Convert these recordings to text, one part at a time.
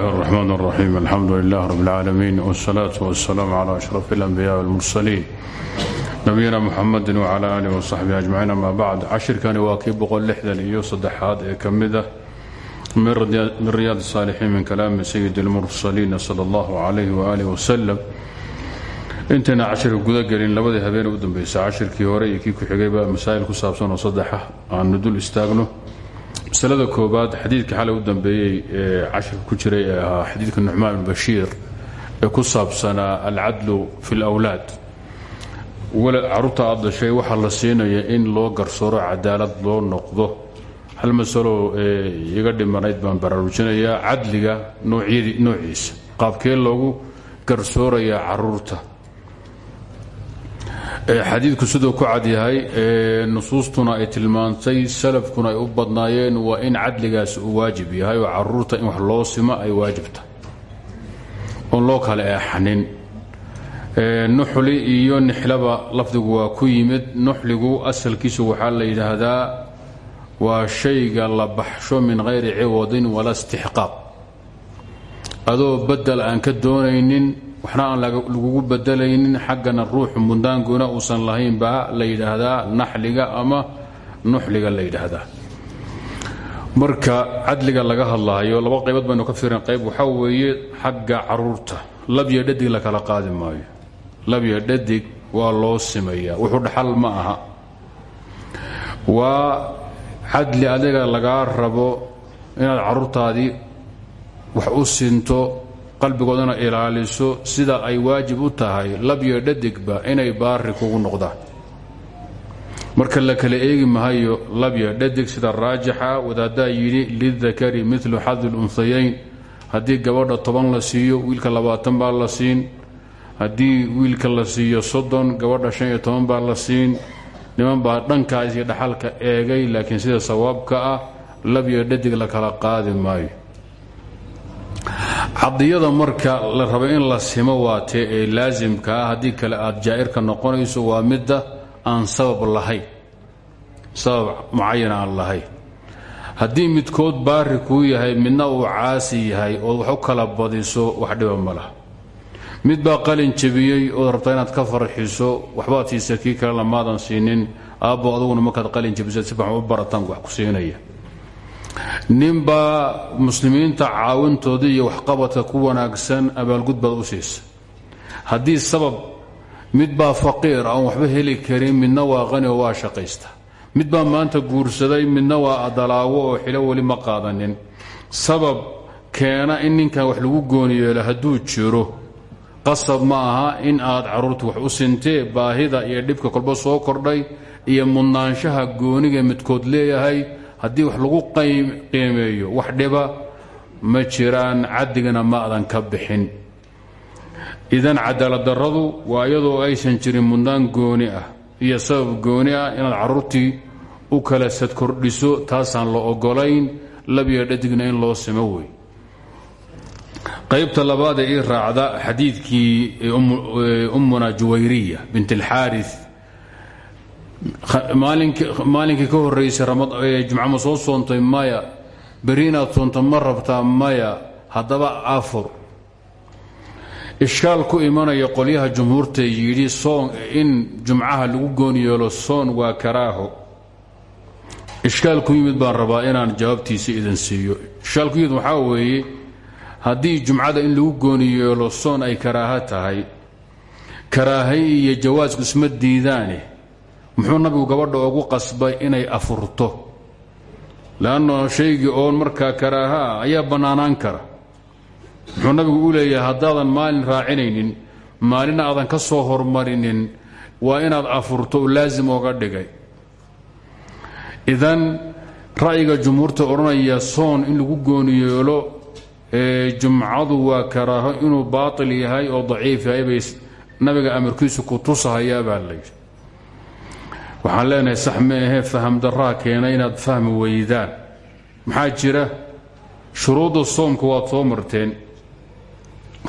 الرحمن الرحيم الحمد لله رب العالمين والصلاة والسلام على أشرف الأنبياء والمرسلين نبينا محمد وعلى آله وصحبه أجمعين أما بعد cashirkani waa kii boqol lixdan iyo saddexaad ee ka mid ah min riyaad الصاalixiin min kalaami sayid اlmursaliin salى اllahu عalayh وآlih waslm intayna cashirka guda gelin labadii habeen u dambaysa cashirkii hore iyo kii ku xigayba masaa'il ku saabsan oo saddexa aanu dul istaagno masalada koobaad xadiidka xalay u dambeeyey ee cashirka ku jiray ee ahaa xadiidka nucmaan bn bashiir ee ku saabsanaa alcadlu fi اlawlaad carruurta aad dashay waxaa la siinaya in loo garsooro cadaalad loo noqdo. Hal masalo ee iga dhimanayd baan baraarujinayaa cadliga noociisa qaabkee loogu garsoorayaa carruurta xadiidku siduu ku cadyahay nusuustuna ay tilmaantay salafkuna ay u badnaayeen waa in cadligaasi uu waajib yahay oo carruurta in wax loo simo ay waajibta. Oon loo kala eexanin nuxli iyo nixlaba lafdigu waa ku yimid. Nuxligu asalkiisu waxaa la yidhaahdaa waa shayga la baxsho min hayri ciwadin wala istixqaaq. Adoo bedel aan ka doonaynin waxna aan lagugu bedelaynin xaggana ruuxu mundaanguna uusan lahayn baa la yidhaahdaa naxliga ama nuxliga la yidhaahdaa. Marka cadliga laga hadlaayo laba qaybood baynu ka fiirin. Qayb waxaa weeye xagga carruurta. Labyo dhadig la kala qaadi maayo. Labyo dhadig waa loo simayaa. Wuxuu dhaxal ma aha. Waa cadli adiga lagaa rabo inaad caruurtaadii wax u sinto qalbigoodana ilaaliso sida ay waajib u tahay labyo dhadigba inay baari kugu noqdaan marka la kala eegi mahayo labyo dhadig sida raajixa wadaaddaa yidhi lidakari milu xadi lunhayayn haddii gabadha toban la siiyo wiilka labaatan baa la siin. Haddii wiilka la siiyo soddon gabadha shan iyo toban baa la siin. Niman baa dhankaas dhaxalka eegay laakiin sida sawaabka ah labyo dhadig la kala qaadi maayo cadiyada marka la rabo in la simo waa tee ee laasimka ah haddii kale aad jaa'irka noqonayso waa midda aan sabab lahayn sabab mucayan aan lahayn haddii midkood baari kuu yahay midna uu caasi yahay ood wax u kala badiso wax dhiba ma laha. Mid baa qalin jebiyey ood rabtaa inaad ka farxiso waxbaad siisa kii kale lamaadan siinin. Aabbo aduguna markaad qalin jebisa si u barataan wax ku siinaya ninbaa muslimiinta caawintooda iyo waxqabadka ku wanaagsan abaalgud baad u siisa. Haddii sabab mid baa faqiir aan waxba heli karin midna waa qani oo waa shaqaysta. Mid baa maanta guursaday midna waa adalaawo oo xilo weli ma qaadanin. Sabab keena in ninkan wax lagu gooni yeelo hadduu jiro. Qasab ma aha in aad carruurta wax u sintee baahida iyo dhibka kolba soo kordhay iyo mudnaanshaha gooniga midkood leeyahay haddii wax lagu qiimeeyo wax dhiba ma jiraan caddigana ma adan ka bixin. Idan cadaaladdarradu waa iyadoo aysan jirin mudnaan gooni ah iyo sabab gooni ah inaad caruurtii u kala sad kordhiso taasaan la ogolayn labiyo dhadigna in loo simo wey qaybta labaad ee ii raacda xadiidkii ummuna juwayriya bint alxaari maalinkii ka horeysay jumca ma soo soontay maya. Beri inaad soonto ma rabtaa maya haddaba afur. Ishkaal ku imanaya qolyaha jumhuurta yidhi soon in jumcaha lagu goon yeelo soon waa karaaho. Ishkaal ku yimid baan rabaa inaan jawaabtiisa idin siiyo. Ishkaal ku yimid waxaa weeye haddii jumcada in lagu gooni yeelo soon ay karaaho tahay. Karaahay iyo jawaasku isma diidaane muxuu nabigu gabadha ugu qasbay inay afurto. Leanno shaygii oon markaa karaahaa ayaa bannaanaan kara. Muxuu nabigu u leeyahay haddaadan maalin raacinaynin maalina aadan ka soo hormarinin waa inaad afurto laasim ooga dhigay. Idan ra'yiga jumhuurta odhanaya soon in lagu gooni yeelo jumcadu waa karaaho inuu baatil yahay oo daciif yahay bay nabiga amarkiisu ku tusahayaa baa layidhi waxaan leenahay sax ma ahee faham daraa keena inaad fahmi weydaan. Maxaa jira? Shuruudda soomka waad soo marteen.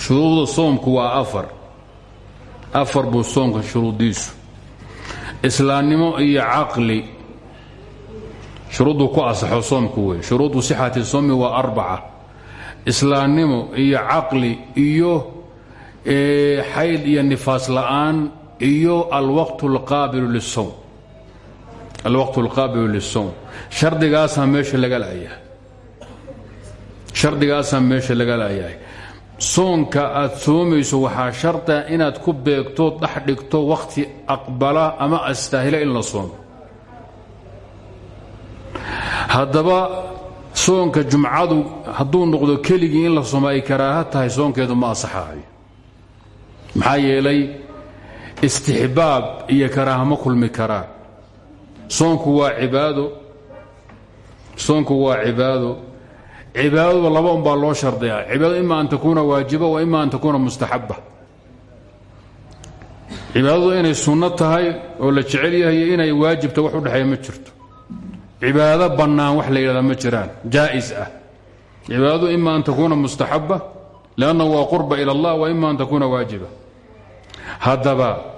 Shuruudda soomku waa afar. Afar buu soomka shuruuddiisu. Islaamnimo iyo caqli. Shuruudduu ku asaxo soomku wey. Shuruudu sixati soomi waa arbaca. Islaamnimo iyo caqli iyo xayd iyo nifaas la'aan iyo alwaqt اlqaabilu lisowm alwaqt اlqaabilu lisowm shardigaasaa meesha laga la'yahay shardigaasaa meesha laga la'yahay soonka aad soomayso waxaa sharda inaad ku beegto dhex dhigto wakhti aqbala ama astaahila in la soomo haddaba soonka jumcadu hadduu noqdo keligii in la soomo ay karaaha tahay soonkeedu ma asaxaayo maxaa yeelay istixbaab iyo karaaha ma kulmi karaan soonku waa cibaado. Soonku waa cibaado. Cibaadadu laba un baa loo shardiyaa. Cibaadadu ima an takuuna waajiba wa ima an takuuna mustaxaba. Cibaadadu inay sunno tahay oo la jecel yahay iyo inay waajibta wax u dhexeeya ma jirto. Cibaado bannaan wax la yidhahdaa ma jiraan. Jaa'is ah. Cibaadadu ima an takuuna mustaxaba lannahu waa qurba ila allah wa ima an takuuna waajiba. Haddaba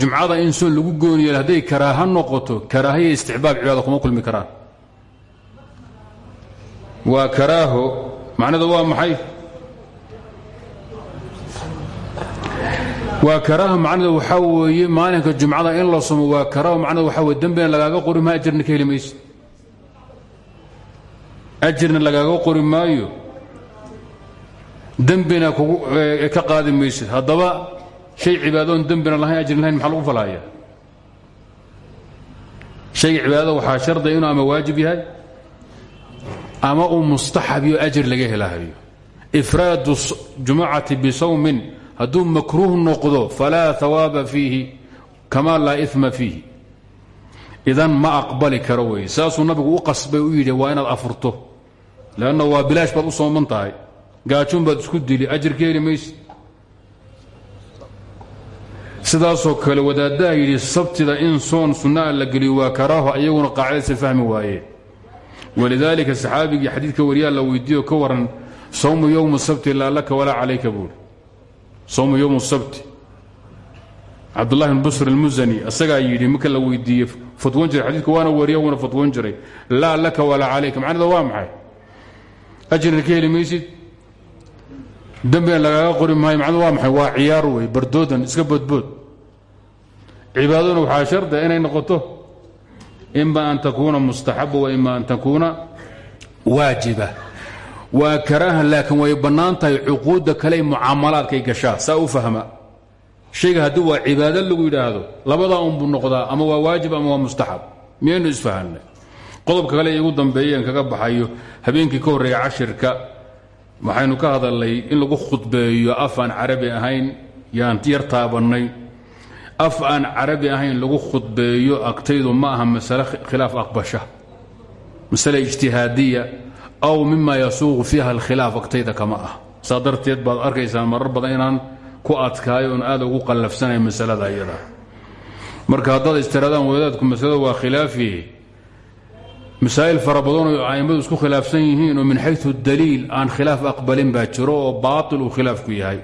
jumcada in soon lagu gooniyo hadday karaaha noqoto karaahiya isticbaab cibaada kuma kulmi karaan. Waa karaaho macnadu waa maxay? Waa karaaho macnadu waxaa weeye maalinka jumcada in la somo waa karaaho macnadu waxaa weye dembina lagaaga qori ajirna ka ajirna lagaaga qori maayo dembina ka qaadi maysid shay cibaadoon dembina lahayn ajrin lahayn maxaa lagu falhaya shayga cibaadada waxaa shardiya inuu ama waajib yahay ama uu mustaxab iyo ajir laga helahayo ifraadu jumucati bisawmin hadduu makruuh noqdo falaa hawaaba fiihi kama laa ima fiihi. Idan ma aqbali karo wey saasuu nabigu u qasbay u yidhi waa inaad afurto leanna waa bilaash baad u sooman tahay. Gaajoon baad isku dili ajir ka heli maysid sidaasoo kale wadaaddaha yidhi sabtida in soon sunnaa la geliyo waa karaaho ayaguna qaacidaysa fahmi waayeen walidaalika saxaabigii xadiidka wariyaa la weydiiyo ka waran sawmu yowmu sabti laa laka walaa calayka buuri. Sawmu yowmu sabti. Cabdullahi bn busr almusani asagaa yidhi marka la weydiiyey fatwoon jiray xadiidka waana wariya wuuna fatwoon jiray. Laa laka walaa calayka macnada waa maxay? Ajirna ka heli dembina lagaaga qori maayo macnadu waa maxay? Waa ciyaar wey bardoodan iska boodbood. Cibaadaduna waxaa sharda inay noqoto ima an takuuna mustaxaba wa ima an takuuna waajiba. Waa karaaha laakiin way bannaan tahay cuquudda kale mucaamalaadkay gashaa saa u fahma. Shayga haddii waa cibaado lagu yidhaahdo labadaa unbuu noqdaa ama waa waajib ama waa mustaxab. Miyaynu isfahanay qodobka kale igu dambeeyeen kaga baxayo habeenkii ka horreeya cashirka waxaynu ka hadalnay in lagu khudbeeyo af aan carabi ahayn? Yaan yar taabannay. Af aan carabi ahayn lagu khudbeeyo agtaydu ma aha masale khilaaf aqbasha masale ijtihaadiya aw mima yasuuqu fiiha alkhilaaf agtayda kama ah saa darteed baad arkaysaan marar badan inaan ku adkaayo oon aad ugu qallafsanay masalada iyada. Marka haddaad istiraadaan wadaadku masalada waa khilaafi masaa'il fara badanoo a'immadu isku khilaafsan yihiin oo min xayu daliil aan khilaaf aqbalin baa jiro oo baatil uu khilaafku yahay.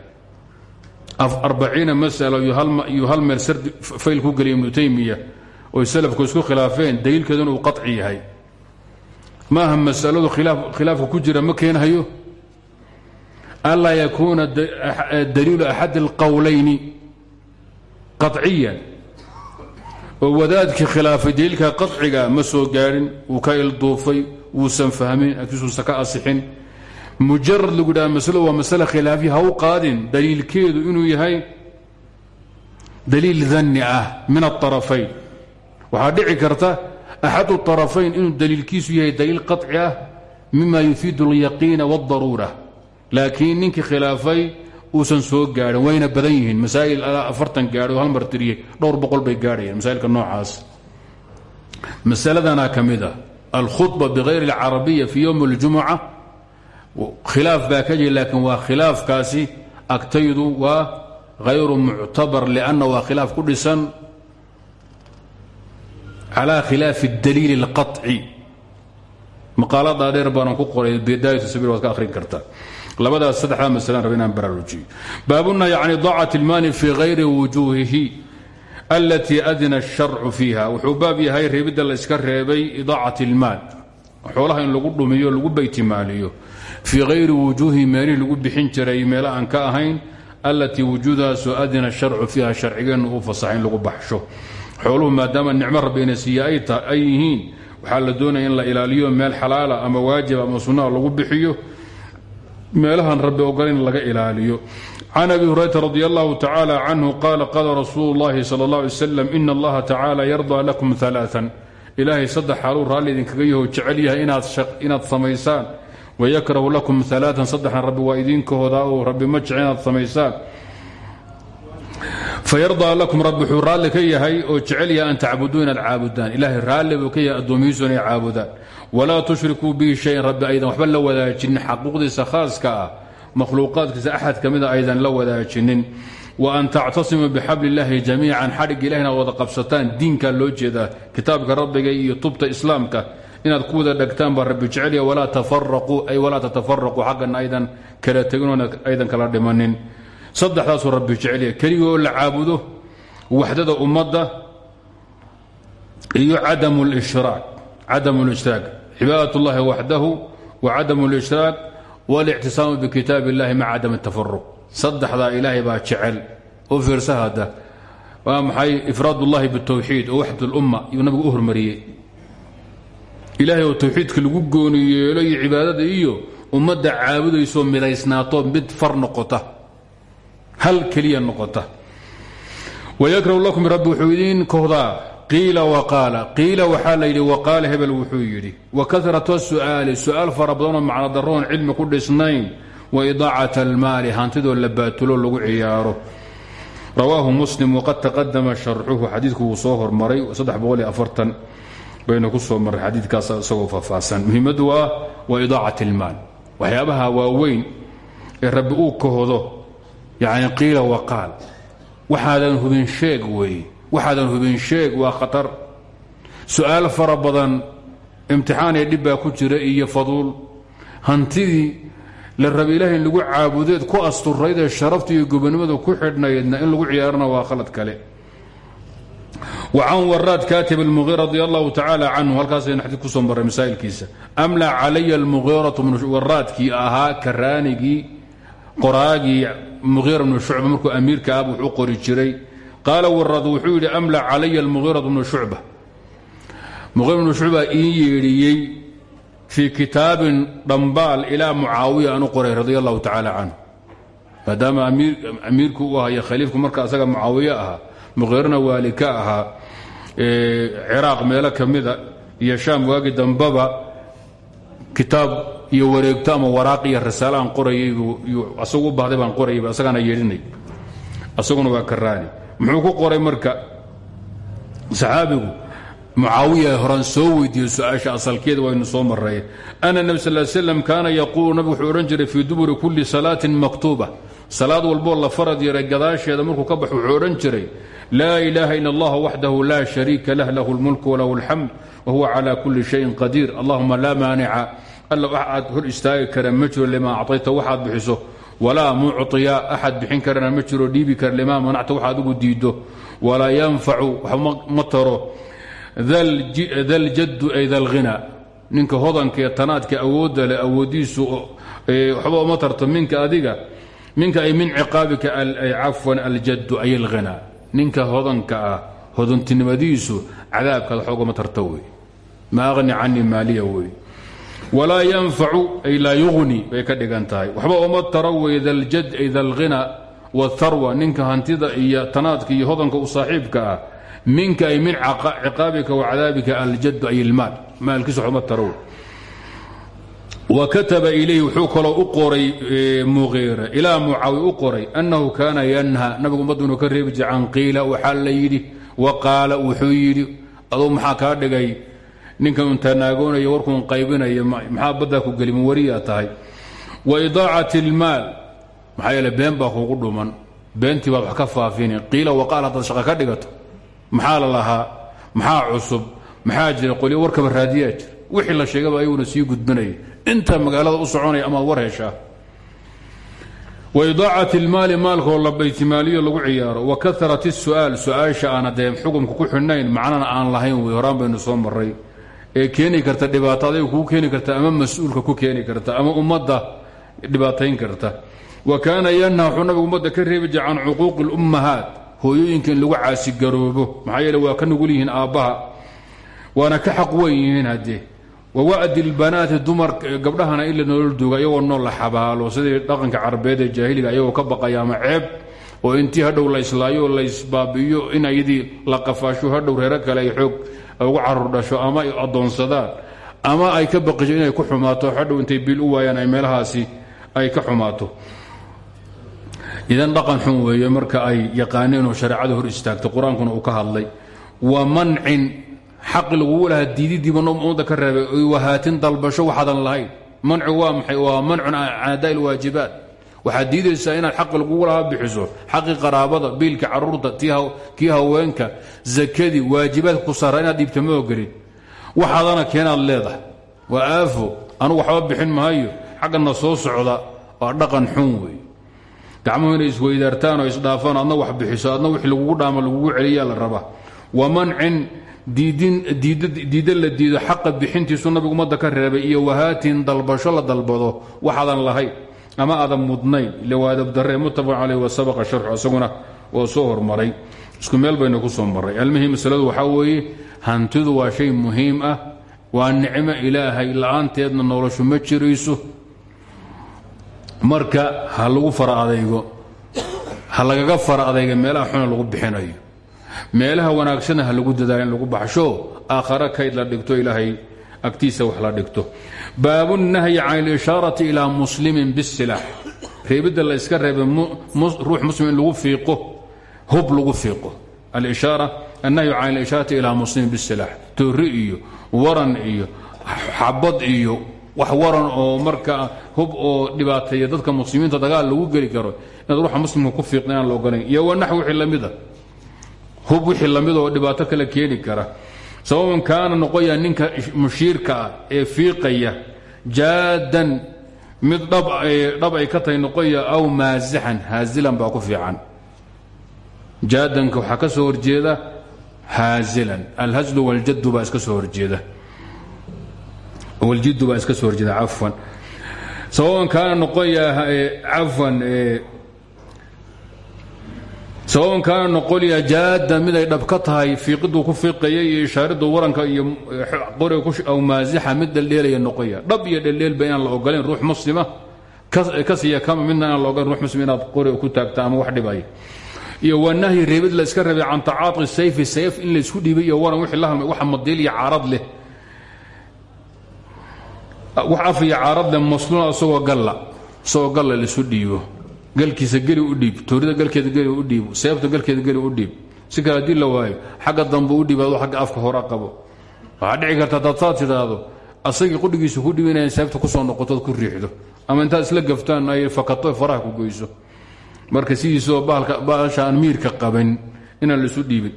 Arbaciina masalo iyo hal meel fayl ku geliya ibnu taymiya oy salafku isku khilaafeen daliilkeeduna uu qaci yahay. Maaha masaladu khilaafka ku jira ma keenhayo anlaa yakuuna daliilu axad alqowlayni qaciyan oo wadaadkii khilaafay daliilka qaciga ma soo gaadhin wuu ka ilduufay wuusan fahmin agtiisuusan ka asixin mujarad lagu dhaha masaladu waa masale khilaafiya ha u qaadin daliilkeedu inuu yahay daliil danni ah min aarafayn waxaa dhici karta axad طarafayn inuu daliilkiisu yahay daliil qaطci ah mima yufiidu اlyaqiina wاdaruura laakiin ninkii khilaafay uusan soo gaadhin wayna badan yihiin masaa'il afartan gaadho hal mar tiriyey dhowr boqol bay gaadhayeen masaa'ilka noocaas masaladana ka mid a alkhudba bغayr اlcarabiya fi ywm اljumuca khilaaf baa ka jira laakiin waa khilaafkaasi agtaydu waa hayru muctabar lianna waa khilaaf ku dhisan calى khilaafi اdaliil اlqaطci maqaaladaa dheer baanan ku qoray bidaayat sabiil waad ka akhrin kartaa labadaas saddexdaa masalan raba inaan baraarujiyo. Baabunahyi can idaacat ilmaali fii hayri wujuuhihi allatii adina asharcu fiiha. Wuxuu baab yahay reebidda la yska reebay idaacat ilmaal. Xoolaha in lagu dhumiyo lagu baytimaaliyo. Fii hayri wujuuhi meelihii lagu bixin jiray meelo aan ka ahayn allatii wujuudaasu adina asharcu fiiha. Sharcigeennu uu fasaxay in lagu baxsho. Xooluhu maadaama nicmo rabbi ina siiye ay la doonaya in la ilaaliyo meel xalaala ama waajiba ama sunnaha lagu bixiyo meelahan rabbi ogolayn laga ilaaliyo. Can abi hurayrata radi allahu tacaala canhu qaala qaala rasuulu llahi sal اllah alay slam ina allaha tacaala yardaa lakum alaaan ilaahay saddex xaaluu raalli idinkaga yahay inaad samaysaan. Wayakrahu lakum alaaan saddexna rabbi waa idinkahoodaa oo rabbi ma samaysaan. Fayardaa lakum rabbi wuxuu raalli oo jecel yahay an tacbuduu inaad caabudaan. Ilaahay raalli buu ka yahay addoomihiisu walaa tushrikuu bihi shayan rabbi aydan waxba la wadaajinin xaquuqdiisa khaaska ah makhluuqaadkiisa axad ka mida aydan la wadaajinin. Wa an tactasimuu bixabli illaahi jamiican xadhig ilah inaad wada qabsataan diinkaa loo jeedaa kitaabka rabbiga iyo tubta islaamka inaad ku wada dhegtaan baa rabbi jecelya walaa tatafaraquu xaggan aydan kala teginoon aydan kala dhimanin. Saddexdaasuu rabbi jecelya keligoo la caabudo waxdada ummadda iyo cadamu lishraak cibaadat ullahi waxdahu wa cadamu lishraak walictisaamu bikitaab illahi maca cadam tafaruq saddexdaa ilaahay baa jecel oo fiirsa hadda waa maxay ifraad ullahi bitowxiid oo waxd lumma yuu nabigu u hormariyey ilaahay oo towxiidka lagu gooni yeelo iyo cibaadada iyo ummadda caabudaysoo midaysnaato mid far noqota hal keliya noqota wayakrahu lakum rabbi wuxuu idiin kohdaa qiila waqaala qiila waxaa la yidhi waqaala hebel wuxuu yidhi. Wa karata su'aali su'aal fara badanoo macno daroon cilmi ku dhisnayn. Wa idaacat almaali hantidoo la baatulo lagu ciyaaro. Rawaahu muslim waqad taqadama sharxuhu xadiidku wuu soo hormaray baynu ku soo marray xadiidkaas isagoo faahfaahsan. Muhiimaddu waa wa idaacat ilmaal waxyaabaha waaweyn ee rabbi uu kahdo yacni qiila waqaal waxaadan hubin sheeg weeye waxaadan hubin sheeg waa khatar. Su'aal fara badan imtixaan ee dhibbaa ku jira iyo faduul hantidii la raba ilaah in lagu caabudeed ku asturayd ee sharafta iyo gobonimada ku xidhnaydna in lagu ciyaarana waa khalad kale. Wacan waraad kaatib اlmuiir radi allahu tacaala canhu halkaasayna xadii ku soo marray masaa'ilkiisa. Amla calaya almugiiratu waraadkii ahaa karaanigii qoraagii muhiira bnu shucba markuu amiirka ah wuxuu qori jiray qaal warad wuxuu yidhi amla calaya almuhiira bnu shucba? Muhiira bnu shucba ii yeedhiyey fii kitaabin dhambaal ilaa mucaawiya aan u qoray radia allahu tacaala canhu. Maadaama amiirku u haya khaliifku marka asaga mucaawiye ahaa muhiirana waali ka ahaa ciraaq meelo kamida iyo shaam waagi dambaba kitaab iyo wareegto ama waraaq iyo risaale qorayay asagu baahday baan qorayyasagaana yeedhinay. Asaguna waa ka raadi muxuu ku qoray marka? Saxaabigu mucaawiya horaan soo weydiiyey su'aasha waynu soo maray ana nebi sal slam kaana yaquulu nabigu wuxuu odhan jiray fii duburi kulli salaatin maktuuba. Salaad walboo la farad yaray gadaasheeda markuu ka baxo wuxuu odhan jiray laa ilaaha ila allah waxdahu laa shariika lah lahu lmulk walahu alxamd wahuwa cala kulli shayin qadiir. Allahuma laa maanica. Alla axad hor istaagi kara ma jiro limaa walaa mucطiya axad bixin karana ma jiro dhiibi kara limaa manacta waxaad ugu diido walaa yanfacu waxba ma taro. Daljaddu ay dalghina ninka hodanka ee tanaadka awoodda leh awooddiisu waxba uma tarto minka adiga. Minka ay min ciqaabika cafwan aljaddu ay alghina ninka hodanka ah hodantinimadiisu cadaabkaada xoogama tarta wey. Ma aqni canii maaliya walaa yanfacu ay laa yugni bay ka dhigan tahay. Waxba uma daljad ay dalghina wاtharwa ninka hantida iyo tanaadka iyo hodanka u saaxiibka ah minka ay min ciqaabika wa cadaabika aljaddu ay ilmaal maalkiisa waxuma taro. Wey wakataba ilayhi wuxuu kaloo u qoray muqiire ilaa mucaawiya u qoray annahu kaana yanha nabigu ummaddu inuu ka reebi jira can qiila waxaa la yidhi wa qaala wuxuu yidhi aduu maxaa kaa dhigay ninkan untanaagoonaya warkuun qaybinaya maxaa baddaa ku gelima wariyaa tahay. Wa idaacat ilmaal maxaa yeele been baa kuugu dhuman. Beentii baad wax ka faafini. Qiila wa qaal haddaad shaqa ka dhigato maxaa la lahaa? Maxaa cusub? Maxaa jira? Qolyo warkaba raadiyaa wixii la sheegaba ayaguna sii gudbanaya inta magaalada u soconaya amaad war heshaa wa idaacat ilmaali maalkoo la baytimaaliyo lagu ciyaaro. Wa karat isu'aal su'aasha aana dee ku xidhnayn macnana aan lahayn wey horaan baynu soo maray ee keeni karta dhibaato adiga kuu keeni karta ama mas'uulka ku keeni karta ama ummadda dhibaatayn karta. Wa kaana yanha wuxuu nabigu ummadda ka reebi jira can اlummahaat hooyooyinka in lagu caasigaroobo maxaa yeele waa ka nugul yihiin aabbaha waana ka xaq weyn yihiin haddee wawa'di lbanaati dumar gabdhahana in la nolol duuga iyagoo nool la xabaalo sidii dhaqanka carabeed ee jaahiliga ayagoo ka baqaya ama ceeb oo intii hadhow la islaayo oo la isbaabi'iyo in ayadii la qafaasho hadhow reero kale ay xoog ugu carur dhasho ama ay addoonsadaan ama ay ka baqisho inay ku xumaato hadhow intay biil u waayaan ay meelahaasi ay ka xumaato. Idan dhaqan xun weeye marka ay yaqaaneen oo shareecada hor istaagtay qur'aankuna uu ka hadlay wa mancin xaqi lagugu lahaa diididiiba ummadda ka reebay wahaatin dalbasho waxaadan lahayn. Mancu waa maxay? Waa mancun can waxaad diidaysaa inaad xaqi lagugu lahaa bixiso. Xaqii qaraabada biilka carruurta kii haweenka zakadii waajibaadka ku saara inaad dhiibta waxaadana keenaad leedahay. Waa aafo. Anugu bixin maayo. Xaggana soo socda. Waa dhaqan xun wey gacmuhu inay isweydaartaan oo isdhaafaan adna wax bixiso adna wixii lagugu dhaamo lagugu celiyaa la rabaa. Wa mancin diida la diido xaqa bixintiisu nabigu ummadda ka reebay iyo wahaatin dalbasho la dalbado. Waxaadan lahayn ama aadan mudnayn ile waa adabdarre muttafaq caleyh wasabaqa sharxu isaguna waa soo hormaray. Isku meel baynu ku soo marray. Almihim masaladu waxaa weeye hantidu waa shay muhiim ah waa nicmo ilaahay la'aanteedna noloshu ma jirayso. Marka ha lagu fara adaygo ha lagaga fara meelaha xuna lagu bixinayo. Meelaha wanaagsanna ha lagu dadaalo in lagu baxsho aakhare kayd la dhigto ilaahay agtiisa wax la dhigto baabu nahyi can ilishaarati ilaa muslimin bisilaax reebidda la iska reebay ruux muslim in lagu fiiqo hub lagu fiiqo. Annahyu can ilishaarati ilaa muslimin bisilaax toori iyo waran iyo xabad iyo wax waran oo marka hub oo dhibaateeya dadka muslimiinta dagaal lagu geli karo inaad ruuxa muslimka ku fiiqda inaan la ogolayn iyo wanax wixii lamida hub wixii la mid oo dhibaato kale keeni kara sababan kaana noqoya ninka mushiirka ah ee fiiqaya jaadan mid dhab ay ka tahay noqoya aw maasixan haazilan baa ku fiican. Jaadanka waxaa ka soo horjeeda haazilan. Alhaslu waljaddu baa iska soo horjeeda. Waljiddu baa iska soo horjeeda cafwan. Sababan kaana noqoya cafwan sababan kaana noqolya jaada mid ay dhab ka tahay fiiqiduu ku fiiqaya iyo ishaariddu waranka iyo qoriga aw maasixa mid dheldheelaya noqoya. Dhab iyo dheldheelba inaan la ogolayn ruux muslima ka siiya kama midna la ogolayn ruux muslim inaad ku taagta ama wax dhibaya iyo wanahyi reebid la iska reebay can tacaati sayfi sayf in laysku dhiibay iyo waran wixii la waxa madiil iyo caarad leh. Wax af caarad leh masluuna isagoo galla isagoo galla laisu dhiibo galkiisa geli u dhiib toorida galkeeda geli u dhiib seebta galkeeda geli u dhiib si kale haddii la waayo xagga dambe u dhiib agga afka hora qabo. Waxaa dhici karta hadaad saa tidhaahdo asagii ku dhibi inay seebta ku soo noqotood ku riixdo ama intaad isla gaftaan ay fakato faraha ku goyso. Marka sidiisoo baasha aan miirka qaban inaan laisu dhiibin.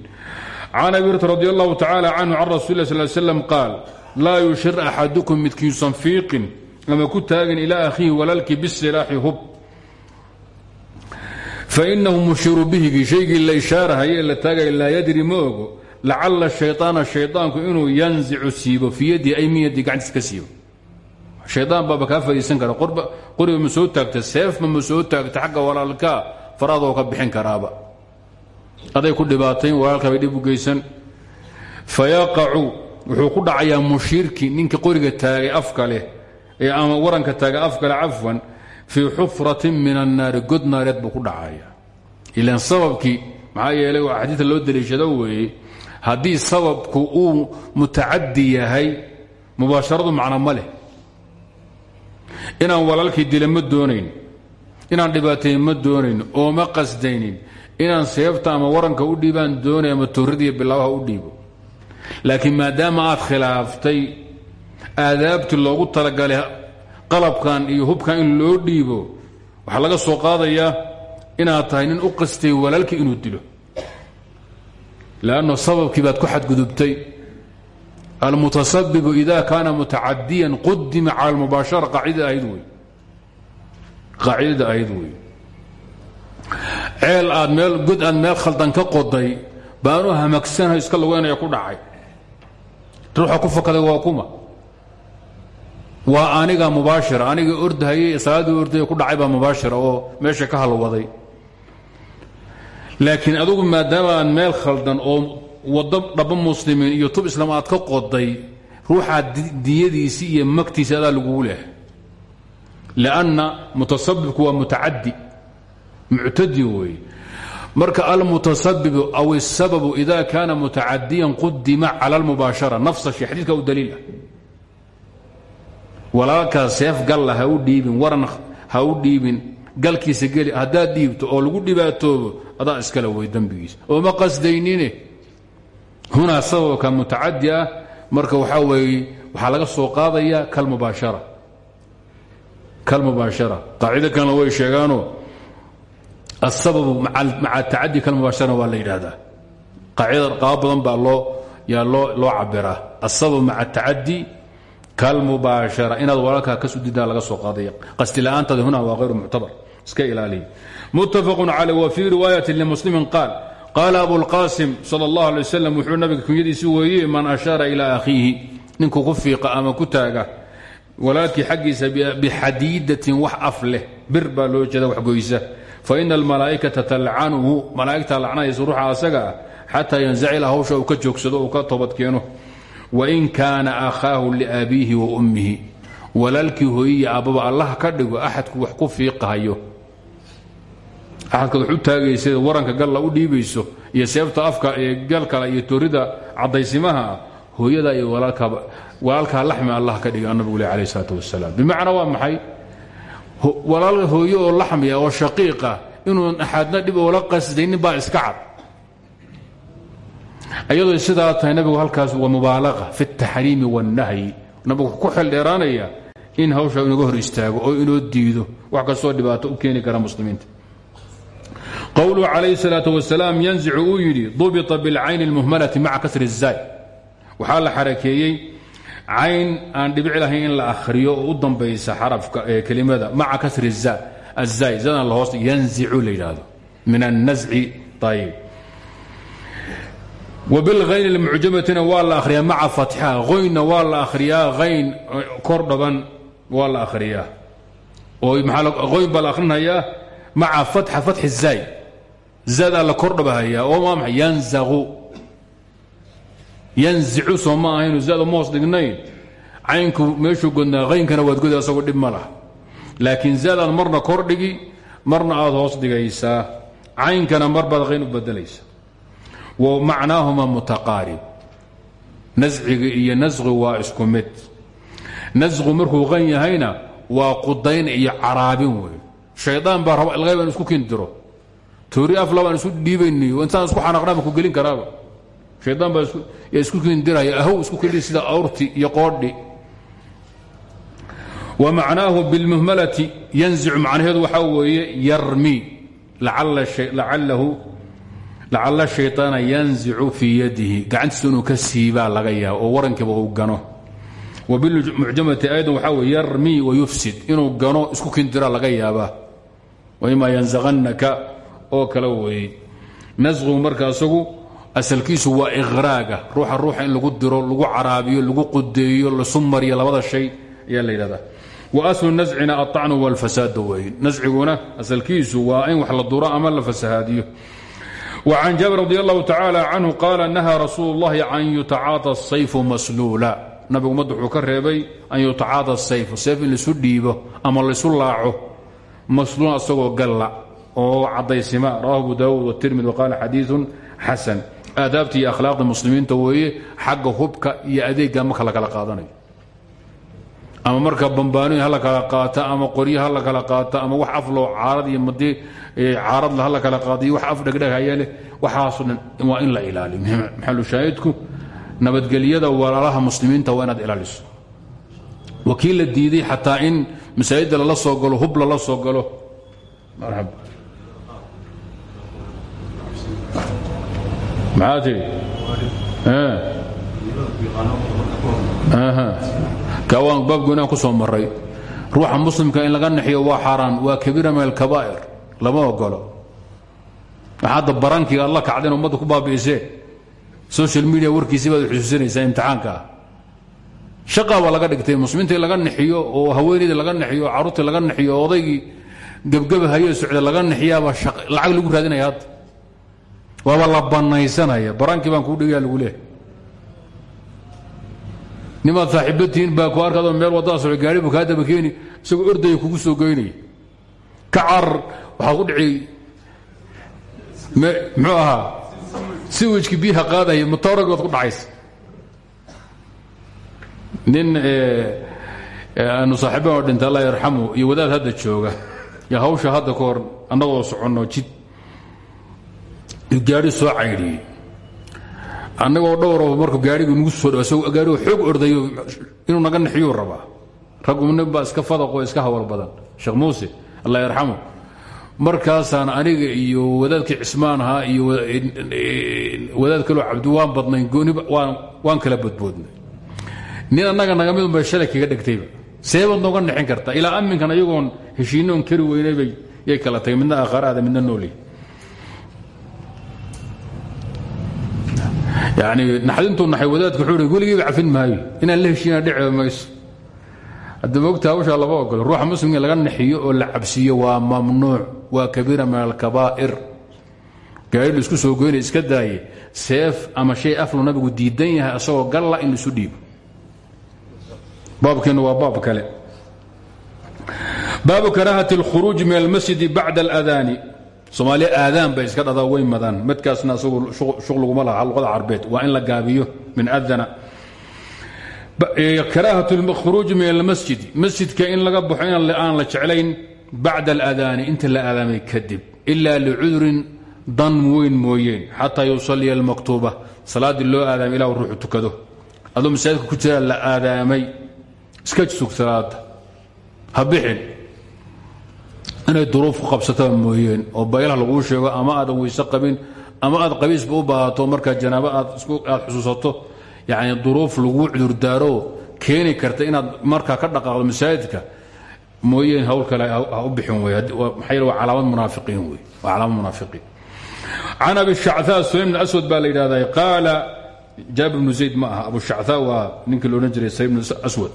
Can abi hurata radi allahu tacaala rasul lah sal slam qaal laa yushir axadukum midkiisan fiiqin ama ku taagin ilaa akhiihi walaalkii bisilaaxi hub fainahu mushiru bihigii shaygii la ishaarahaye la taagaya laa yadri ma ogo lacala shayaana shayaanku inuu yanzicu siibo fii yadii ay min yadii gacantiis ka siibo shayaan baaba kaa fadhiisan kara qoriba ma soo taagta seefma ma soo taagta xagga walaalkaa faraadoo ka bixin karaaba aday ku dhibaatayn walaalka bay dhib u geysan fayaqacu wuxuu ku dhacayaa mushiirkii ama waranka taagay afka fii xufratin min annaari god naareed buu ku dhacaya. Ilan sababkii maxaa yeelay waa xadiidka loo daliishado weeye haddii sababku uu mutacadi yahay mubaasharadu macno ma leh. Inaan walaalkii dila ma doonayn inaan dhibaateyn ma doonayn oo ma qasdaynin inaan seefta ama waranka u dhiibaan doonay ama tooridiiyo bilaabaha u dhiibo. Laakiin maadaama aad khilaaftay aadaabtii loogu talagalay qalabkan iyo hubkan in loo dhiibo waxaa laga soo qaadayaa inaad tahay nin u qastay walaalkii inuu dilo. Lanno sababkii baad ku xadgudubtay. Almutasabibu ida kaana mutacadiyan qudima cala almubaashara qaacidada ahayd wey qaacidada ahayd wey ceel aad meel god aad meel khaldan ka qoday baanu hamagsanayo iska laweynaya ku dhacay. Ruuxa ku fakaday waa kuma waa aniga mubaashira aniga ordahayey salaadii ordahaya ku dhacay baa mubaashira oo meesha ka halwaday. Laakiin adugu maadaama aad meel khaldan oo waddo dhaba muslimiin iyo tub islaam aad ka qoday ruuxaa diyadiisii iyo magtiisii adaa lagugu leh. Lianna mutasabibku waa mutacadi muctadi weeye. Marka almutasabibu aw asababu ida kaana mutacadiyan qudima cala almubaashara nafsashi xadiidka u daliilah ah walaalkaa seef galla ha u dhiibin waran ha u dhiibin galkiisa geli haddaad dhiibto oo lagu dhibaatoobo adaa iskale wey dembigiisa oo ma qasdaynine? Hunaa sababka mutacadi ah. Marka waxaa weeye waxaa laga soo qaadaya kalmubaashara kalmubaashara qaacido kalena way sheegaanoo asababu maca tacadi kalmubaashara waa la yidhaahdaa. Qaacidada qaabo badan baa loo yaa loo loo cabiraa asababu maca kalmubaashara. Inaad walaalkaa ka sudidaa laga soo qaadaya. Qastila'aantaada huna waa hayru muctabar. Iska ilaaliya. Muttafaqun caley wa fii riwaayati limuslimin qaal qaala abulqaasim sal اllah alay waslm wuxuu nabiga kunyadiisi weeye man ashaara ilaa akhiihi. Ninkuu ku fiiqa ama ku taaga walaalkii xaggiisa bixadiidatin wax af leh bir baa loo jeeda wax goysa. Faina almalaa'ikata talcanuhu malaa'igtaa lacnaysa ruuxa asaga ah xataa yanzacila hawsha uu ka joogsado uu ka toobadkeeno wain kaana akhaahu liabiihi wa ummihi. Walaalkii hooyiya aababa allah ka dhigo axadku wax ku fiiqahayo. Axadkaad wax u taagaysa waranka galla u dhiibayso iyo seefta afka ee galkala iyo torida caddaysimaha ah hooyada iyo walaalkaa laxmi allah ka dhiga nabigu le alayh isalaat wasalaam bimacnaa waa maxay? Walaal hooyo oo laxmiya oo shaqiiqa inuun axadna dhib oola qasdaynin baa iska cad ayadoo sidaa tahay nabigu halkaas waa mubaalaqa fi اtaxriimi wاnnahyi nabigu ku xeldheeraanaya in hawsha inaga hor istaago oo inoo diido wax kastoo dhibaato u keeni kara muslimiinta qowluhu calayh الsalaaة wasalaam yanzicu uu yidhi dubita biاlcayni اlmuhmalati maca kasri الzaay waxaa la xarakeeyey cayn aan dhibic lahayn in la akhriyo oo u dambaysa xarafka ee kelimada maca kasri azaay zadan la hoos yanzicu la yidhaahdo min annasci ayb wabilhayn اlmucjamatina waa la akhriyaa maca fatxa. Qoynna waa la akhriyaa hayn kor dhaban waa la akhriyaa. Oo qoyn baa la akhrinhayaa maca fatxa fatxi zaay zaadaa la kor dhabahayaa. Oo yanzaqu yanzicu soo ma ahaynu zaada moos dhignayn. Caynku meeshuu godnaa haynkana waad godi asagoo dhib ma laha. Laakiin zaadaad marna kor dhigi marna aad hoos dhigaysaa. Caynkana mar baad wa macnaahuma mutaqaarib. Nasciga iyo nasqi waa isku mid. Nasqu markuu qan yahayna waa qudayn iyo caraabin wey shaydaan baa raba ilqay baan isku kindiro toori afla baan isku dhiibayniy intaan isku xanaaqnaa baan ku gelin karaaba. Shaydaan baa isku kindiraya ahow isku kindhi sida awrti iyo qoodhi. Wa macnaahu bilmuhmalati yanzicu macnaheedu waxaa weeye yarmi. Lacalahu lacalla shayطaana yanzicu fii yadihi. Gacantiisu inuu ka siibaa laga yaaba oo warankiiba uu gano. Wabilmucjamati aydan waxaa wey yarmii wayufsid inuu gano isku kindira laga yaabaa. Waimaa yanzaqannaka oo kale weeye. Nasquhu marka isagu asalkiisu waa iqraaga. Ruuxa ruuxa in lagu diro lagu caraabiyo lagu qudeeyo lasu mariyo labada shay ayaa la yidhahdaa. Wa aslu nascina aacnu walfasaada weye nasciguna asalkiisu waa in wax la duro ama la fasahaadiyo. وعن jابر رضي الله تعالى عنه قال نهى رsuuل اللhi أن يتcاaطى السayف masluula nabigu ummadda wuxuu ka reebay an yutacaaطى الsayf sayf in laisu dhiibo ama laisu laaco masluula asagoo galla oo cadaysima rawaه abu dawud والتirmid وqاla xadiiث xasan aadaabta iyo akhlaaqda muslimiinta weeye xagga hubka iyo adeega marka la kala qaadanayo ama marka bambaanoyin hala kala qaata ama qoryo hala kala qaata ama wax afloo caarad iyo madi caaradla hala kala qaata wax af dhegdhegaya leh waxaasoo dhan waa in la ilaaliyo. Maxalushaahidku nabadgelyada walaalaha muslimiinta waa inaad ilaaliso. Wakii la diiday xataa in masaajidda lala soo galo hub lala soo galo. Maxaa kawaan baabgoynaan ku soo maray. Ruuxa muslimka in laga naxiyo waa xaaraan waa kabiira min alkabaa'ir. Lama ogolo hadda barankiga alla kacdeen ummadda ku baabi'isee? Social media warkiisii baad xusuusinaysaa imtixaanka. Ah shaqaaba laga dhigtay muslimiintii laga nixiyo oo haweenaydii laga nixiyo oo laga nixiyo oo odaygii gebgebahayo socda laga nixiyaaba lacag lagu raadinaya hadda waaba la baraankii baan kuu dhigaya lagu leehay nimaad saaxiibatihiin baa ku arkaadoo meel waddaa soco gaari buu kaa daba keeni isagoo ordaya kugu soo goynaya ka carar waxaad ku dhici muxuu ahaa siwijkii biyaha qaadaya matoragood ku dhacaysa. Nin aanu saaxiiban oo dhinta allah yarxamu iyo wadaad hadda jooga yo hawsha hadda ka hor annagoo soconno jid. Gaari soo caydhiyey annagoo dhowro markuu gaarigii nagu soo isagoo gaarigu xoog ordayo inuu naga nixiyuu rabaa. Raggu nin baa iska fadaqoo iska hawal badan. Sheekh muuse allah yarxamu markaasaan aniga iyo wadaadkii cismaan ahaa iyo wadaad kaloo cabdi waan badnayn gooniba waan kala badboodnay. Nin annaga naga midun bay shalay kaga dhegtayba seebaad nooga nixin kartaa ilaa amminkan ayagoon heshiinoon kari weynaybay yay kala tagay midna aakharaada midna nooli yani naxdintuu naxay wadaadku wuxuu hi cafin maayo inaan la heshiina dhici mayso. Hadda mogta hawshaa laba ogolo ruuxa laga naxiyo oo la cabsiiyo waa mamnuuc waa kabiira min alkabaa'ir. Gaadhi isku soo goynay iska daaye seef ama shay aflu nabigu diidan yahay asagoo galla in isu dhiibo. Baabkeennu waa baab kale. Baabu karaahati اlkhuruuji min almasjidi bacda اladaani soomaaliya aadaan bay iska dhadaa way madaan. Madkaasna asagu shuqliguma laha luqada carbeed. Waa in la gaabiyo min adana. Karaahat khuruuji min almasjidi masjidka in laga baxo aan la jeclayn bacda aladaani inta la aadaamay kadib. Ila licudurin dan weyn mooyeen. Xataa yusaliya almaktuuba salaaddii loo aadaamay ilaa ruuxu tukado. Adoo masaajidka ku jiraa la aadaamay. Iska sug salaada ha bixin inay duruuf ku qabsataa mooyeen oo baylaha laguu sheego ama aadan weyse qabin ama aad qabiisba u baahato markaa janaabo aad xusuusato yani duruuf laguu cudurdaaro keeni karta inaad markaa ka dhaqaaqdo masaajidka mooyeen hawl kale u bixin wey maxaa waa calaamad munaafiqiin wey waa calaamad munaafiqiin. Can abi shacthaa sulaym bn aswad baa la yidhahdaa qaala jaabir zayd ma abu shacthaa waa ninkii loodhan jiray sulaym bn aswad.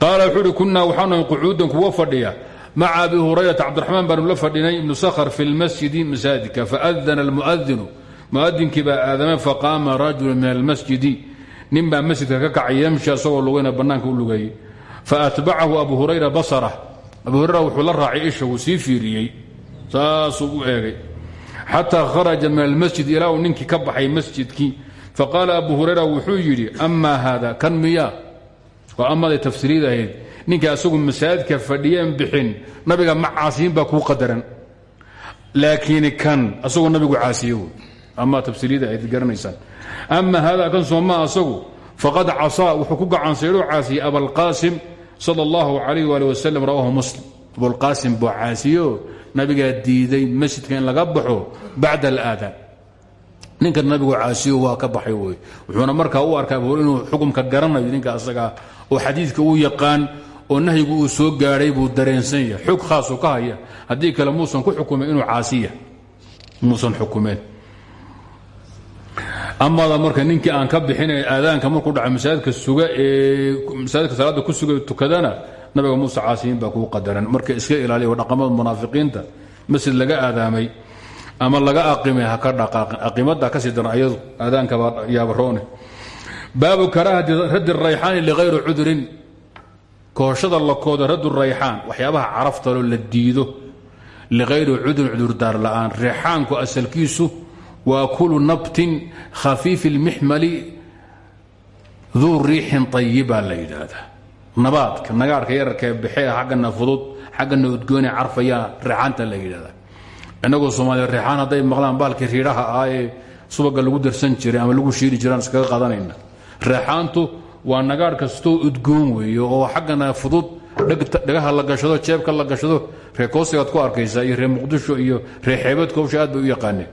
Qaala wuxuu uhi kunaa waxaanu qucuudan kuwa fadhiya maca abi hurayrata cabdiraxmaan baanu la fadhinay ibnu sakhr fi lmasjidi masaajidka faadana almuadinu. Muadinkii baa aadamay faqaama rajulu min almasjidi. Nin baa masjidka ka kacay yamshi asagoo lugayna bannaanka u lugayey faatbacahu abu hurayra basarah abu hurayra wuxuu la raacay isha wuu sii fiiriyey. Saasuu u eegay. Xataa kharaja min almasjid ilaa uu ninkii ka baxay masjidkii faqaala abu hurayra wuxuu yidhi ama hada kan miya waa amaday tafsiiriyadahayd ninka asagu masaajidka fadhiyeen bixin nabiga ma caasiyin baa kuu qadaran. Laakiin kan asagoo nabigu caasiye wy ama tafsiiriyada ayd garanaysaan. Ama hada kan sooma asagu faqad casaa wuxuu ku gacansaydhoo caasiyey abalqaasim sal اllahu alayh ali wasalam rawahu muslim. Abulqaasim buu caasiyo nabigaa diiday masjidka in laga baxo bacda alaadaan. Ninkan nabigu caasiyo waa ka baxay wey wuxuuna markaa u arkaa inuu xukumka garanayo ninka asagaa oo xadiidka uu yaqaan oo nahyigu uu soo gaadhay buu dareensan yahay. Xog khaasoo ka haya. Haddii kale muusan ku xukumen inuu caasiya. Muusan xukumeen. Amada marka ninkii aan ka bixin aadaanka markuu dhaca masaajidka suga ee masaajidka salaada ku suga tukadana nabiga muuse caasiyiin baa kuu qadaran. Marka iska ilaaliya dhaqamada munaafiqiinta masjid laga aadaamay ama laga aqimay ha ka dhaqaaqin. Aqimada ka sii daran ayadu aadaankabaa yaabaroone baabu karaahati raddi rayxaani ligayri cudurin kooshada la kooda raddu rayxaan waxyaabaha caraftaloo la diido ligayri cudurin cudurdaar la'aan rayxaanku asalkiisu waa kulu nabtin khafiifi اlmixmali duu riixin طayibaa la yidhaahdaa. Nabaadka nagaarhka yararkae baxee xaggana fudud xaggana udgoone carfayaa reexaanta la yidhahdaa innagoo soomaaliya reexaan maqlaan baalkii riidhaha ah subaga lagu darsan jiray ama lagu shiiri jiraan iskaga qadanayna reexaantu waa nagaar kastoo udgoon weeye oo xaggana fudud dhagaha la gashado jeebka la gashado reer koosigaad ku arkaysaa iyo reer muqdisho iyo reer xeebeedka hawsha aad bay u yaqaaneen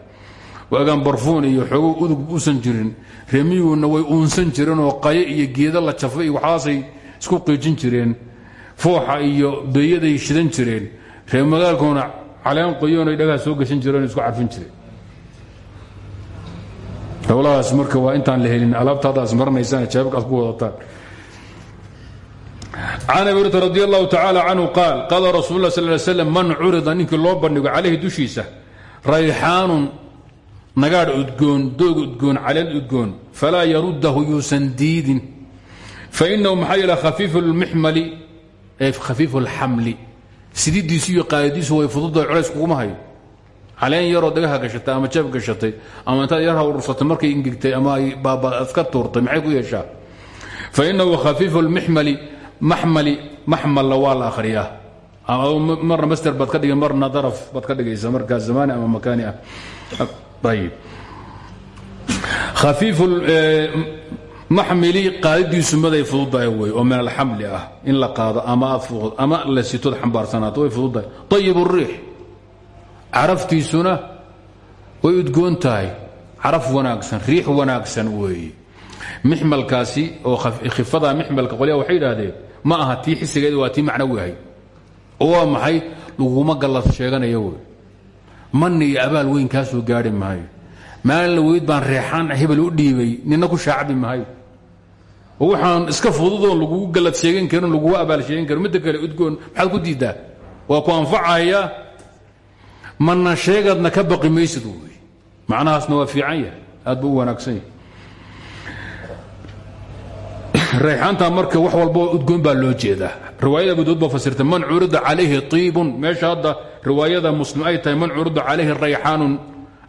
waagaan barfuun iyo xoogo udug uusan jirin. Reemiyuuna way uunsan jireen oo qaye iyo geeda la jafo iyo waxaasay isku qiijin jireen. Fooxa iyo beeyaday shidan jireen. Reer magaalkoona caleen qoyoonay dhagaha soo gashan jireen isku carfin jireen howlahaas marka waa intaan la helin alaabta haddaas maranaysaan jeebabkaas ku wadataan. Can abi hurata radi allahu tacaala qaal qaala rasul lah sal slam man curida ninkii loo bandhigo calayhi dushiisa rayxaanun nagaadh udgoon doog udgoon caleel udgoon falaa yarudahu yuusan diidin. Fainahu maxaa yeele khafiifu lmixmali ee khafiifu lxamli sididiisu way fududahay culays kuguma hayo caleen yaroo dhagaha gashatay ama jeeb gashatay ama intaad yarha urursatay markay ingegtay ama ay baabaaska tuurtay maxay ku yeeshaa? Fainahu khafiifu lmixmali maxmali maxmalla waa la akhriyaa. Marna master baad ka dhigi marna daraf baad ka dhigaysa markaa zamaani ama makaani ah. Ayib. Khafiifu maxmili qaadidiisu maday fududahay wey oo min alxamli ah in la qaado ama aad ama la sitood xambaarsanaato way fududahay. Ayib الriix caraftiisuna way udgoon tahay. Caraf wanaagsan riix wanaagsan weeye mixmalkaasi oo khifada mixmalka qolyaha waxay yidhaahdeen ma aha tii xisigeeda waa tii macnawi ahay oo maxay? Laguma gallad sheeganaya wey manni abaal weyn kaasoo gaari maayo. Maalin la weyd baan reexaan hebel u dhiibay nina ku shaacabi maayo. Waxaan iska fududoon lagugu gallad sheegan karin lagugu abaal sheegan karin midda kale udgoon maxaad ku diiddaa? Waa ku anfacaya mana sheegaadna ka baqi maysid wey macnahaasna waa fiican yahay. Aad buu u wanaagsan yahay. Rayxaanta marka wax walba udgoon baa loo jeedaa. Riwaayada abudood baa fasirtay man curida calayhi iibun meesha hadda riwaayada muslim ay tahay man curida calayhi rayxaanun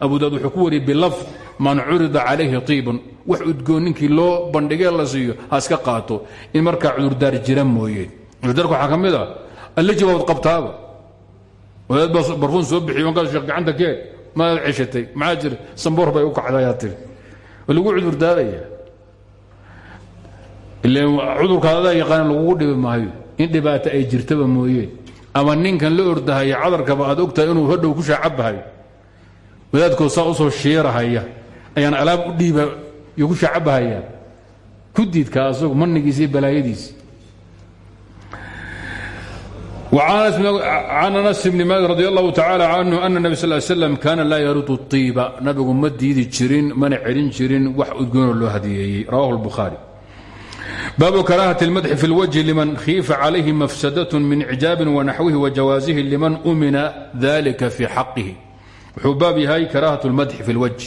abudaad wuxuu ku wariyey bilafd man curida calayhi iibun wax udgoon ninkii loo bandhigee la siiyo ha iska qaato. In markaa cudurdaar jira mooyeen cudurdaarka waxaa ka mid a allaji baad qabtaaba barfuun soo sheekh gacanta kee? Maad ceshatay maxaa jira samboor bay u kacdayaa tiri lagu cudurdaaraya. Cudurkaad adaa yaqaana lagugu dhibi maayo. In dhibaato ay jirtaba mooyeen ama ninkan la ordahaya cadarkaba aad ogtahay inuu hodhow ku shaacabahayo wadaadkoo saa u soo shiirahaya ayaan alaab u dhiiba ku shaacabahayaan ku diidka asagu manigiisi balaayadiisi can anas bni maalik radi allahu tacaala canhu ana nebi sal slam kaana laa yarudu tiiba nabigu ma diidi jirin mana celin jirin wax udgoonoo loo hadiyeeyey rawahu lbukhaari baabu karaahati اlmadxi fi lwajhi liman khiifa calayhi mafsadat min cijaabin wanaxwihi wajawaasihi liman umina dalika fii xaqihi wuxuu baab yahay karaahat lmadxi fi lwajh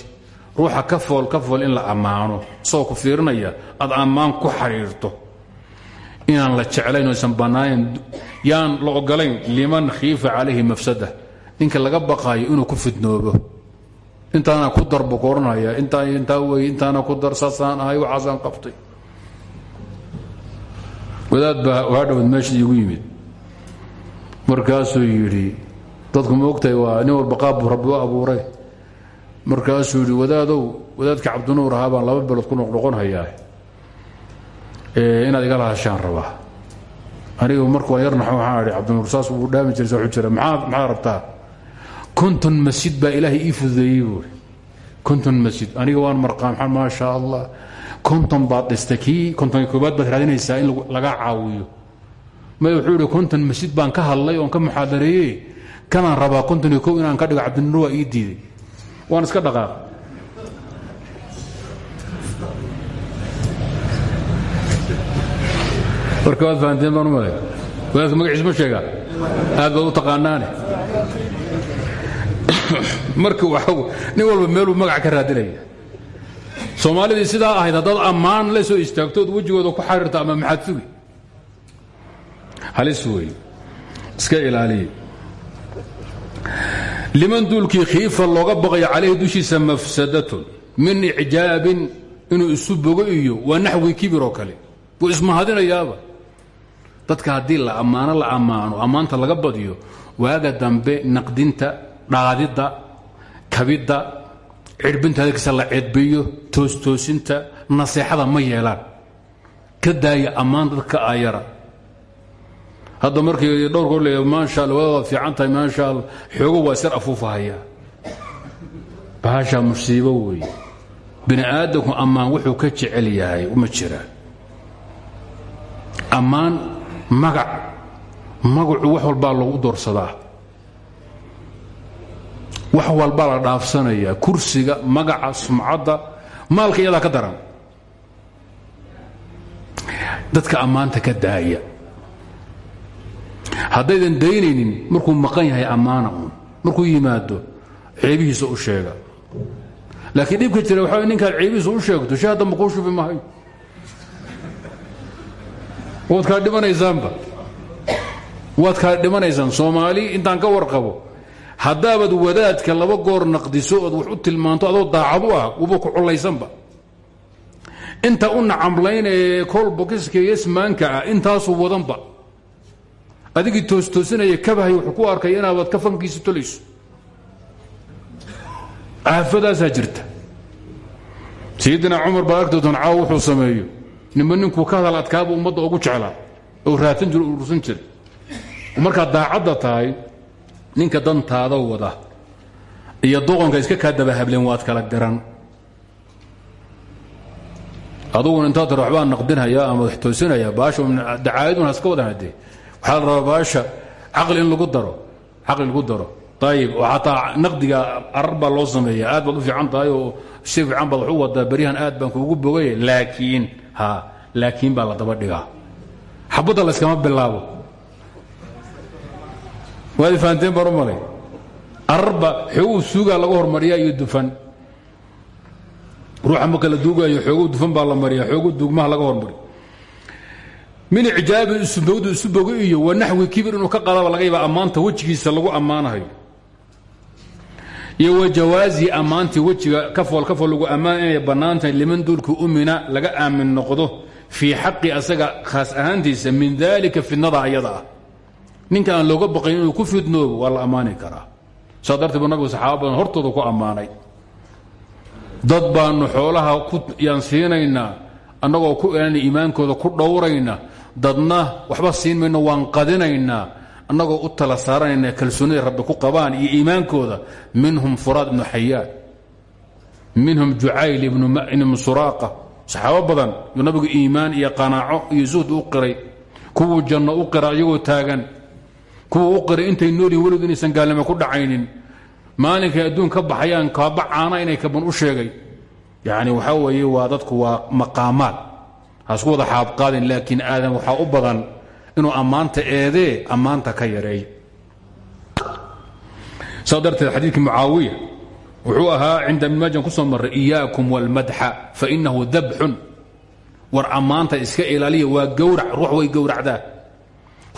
ruuxa ka fool ka fool in la ammaano soo ku fiirinaya aad ammaan ku xidhiirto inaan la jeclayn oysan bannaanayn yaan la ogolayn liman khiifa calayhi mafsada ninka laga baqaayo inuu ku fidnoobo. Intaana ku dar buu koranaya intaa wey intaana ku dar saasaan ahay waxaasaan qabtay. Wadaad baa waa dhowad meesha iigu yimid. Markaasuu yidhi dadku ma ogtahay waa nin walba qaab rabbi u abuuray. Markaasuu wadaadow wadaadka cabdinuur ahaa baan laba belood ku noqnoqon hayaa inaad igala hashaan rabaa. Anigu marku waan yarnaxo waxaan idhi cabdinuur saas uu dhaami jiray saa jira. Maxaa maxaa rabtaa? Konton masjid baa ilaahay ii fududeeyey buuri konton masjid. Aniga waan marqaamxan maa sha allah konton baad dhistay kii konton koobaad baad raadinaysaa in laga caawiyo. May wuxuu idhi konton masjid baan ka hadlay oon ka muxaadareeye kanaan rabaa konton iyo kow inaan ka dhigo cabdinuur waa ii diiday waan iska dhaqaaq marka waad fahanteen baan u malay wadaadka magaciis ma sheegaa. Aad baad u taqaanaane. Marka nin walba meeluu magac ka raadinaya. Soomaalidii sidaa ahayd haddaad ammaan la soo istaagtood wejigooda ku xariirto ama maxaad sugi? Halis wey iska ilaaliya liman duulkii khiifa looga baqayo calayhi dushiisa mafsadatun min icjaabin inuu isu bogo iyo waa naxwii kibir oo kale. Wuu ismahadinayaaba dadka haddii la ammaano la ammaano ammaanta laga badiyo waaga dambe naqdinta dhaadidda kabidda cirbinta hadalkiisa la ceedbiyo toostoosinta naseexada ma yeelaan. Ka daaya ammaan dadka aayara hadda markii dhowrkood le maasha alla wadaadaad fiican tahay maasha alla xoogo waa isar afuufahaya bahasha musiibo weeye. Bini aadamku ammaan wuxuu ka jecel yahay uma jiraan ammaan magac. Magacu wax walbaa lagu doorsadaa. Wax walbaa la dhaafsanaya kursiga magaca sumcadda maalka iyadaa ka daran. Dadka ammaanta ka daaya. Haddaydan daynaynin markuu maqan yahay ammaana uun. Markuu yimaado ceebihiisa u sheega. Laakiin dhibka jira waxa ninkaad ceebihiisa u sheegto shah damba kuu shubi mahayo waad kala dhimanaysaanba waad kala dhimanaysaan soomaali intaan ka warqabo. Haddaabaad wadaadka laba goor naqdiso ood wax u tilmaanto adoo daacad u ah wuba ku collaysanba inta u nacamlaynaya kolbokiska yesmaanka ah intaasuu wadanba adigii toostoosinaya kabahay wuxuu ku arkay inaabaad ka fankiisa tolayso aafadaasaa jirta. Sayidina cumar baa agtoodan caaw sameeyo nima ninkuu ka hadal adkaaba ummadda ugu jeclaa? Oo raatan jiro urursan jira markaad daacadda tahay ninka dantaada wada. Iyo doqonka iska kaa dabahableen waad kala garan. Aduguna intaad tira waxbaa naqdinhayaa ama wax toosinayaa? Baasha dacaayaduna iska wadan haddee waxaa la rabaa baasha caqli in lagu daro. Caqli lagu daro. Ayib oo xataa naqdiga arar baa loo sameeya aad baad u fiican tahay oo si fiican baad wax u wadaa. Beryahan aad baan kuugu bogay laakiin ha laakiin baa la daba dhigaa. Xabadda layskama bilaabo. Waad fahanteen baan u malay. Ararba xooguu suugaa laga hormariyaa iyo dufan. Ruuxa marka la duugayo xooguu dufan baa la mariya xooguu duugmaha laga hormari min icjaabi isubogdu isu bogo iyo wanaxwi kibir inuu ka qadaba laga yaaba ammaanta wejigiisa lagu ammaanahayo iyo wa jawaazi ammaantii wejiga kafool kafool lagu ammaan inay bannaantahay liman duulka umina laga aamin noqdo fii xaqi asaga khaas ahaantiisa min daalika fidnada ayada ah. Ninka aan looga baqayn inuu ku fidnoobo waa la ammaani karaa. Saa darteed saxaaba badan hortooda ku ammaanay. Dad baanu xoolaha yaan siinaynaa annagoo ku elanay iimaankooda ku dhowrayna dadna waxba siin mayno waan qadinaynaa annagoo u tala saaranayna kalsoonida rabbi ku qabaan iyo iimaankooda minhum furaad ibnu xayaan minhum jucayl ibnu suraaqa saxaabo badan yuu nabigu iimaan iyo qanaaco iyo zuhd u qiray kuwuu janno u qira iyagoo taagan kuwuu u qiray intay noolyihin welidu inaysan gaalnimo ku dhacaynin maalinkay adduun ka baxayaan kaaba caana inay kaban u sheegay. Yacni waxaa weeye waa dadku waa maqaamaad. Hasku wada xaabqaadin laakiin aadan waxaa u badan inuu ammaanta eedee ammaanta ka yareey. Saa darteed xadiidkii mucaawiya wuxuu ahaa cinda ibn maajan ku soo marray iyaakum walmadxa fainahu dabxun. War ammaanta iska ilaaliya waa gowrac ruux way gowracdaa.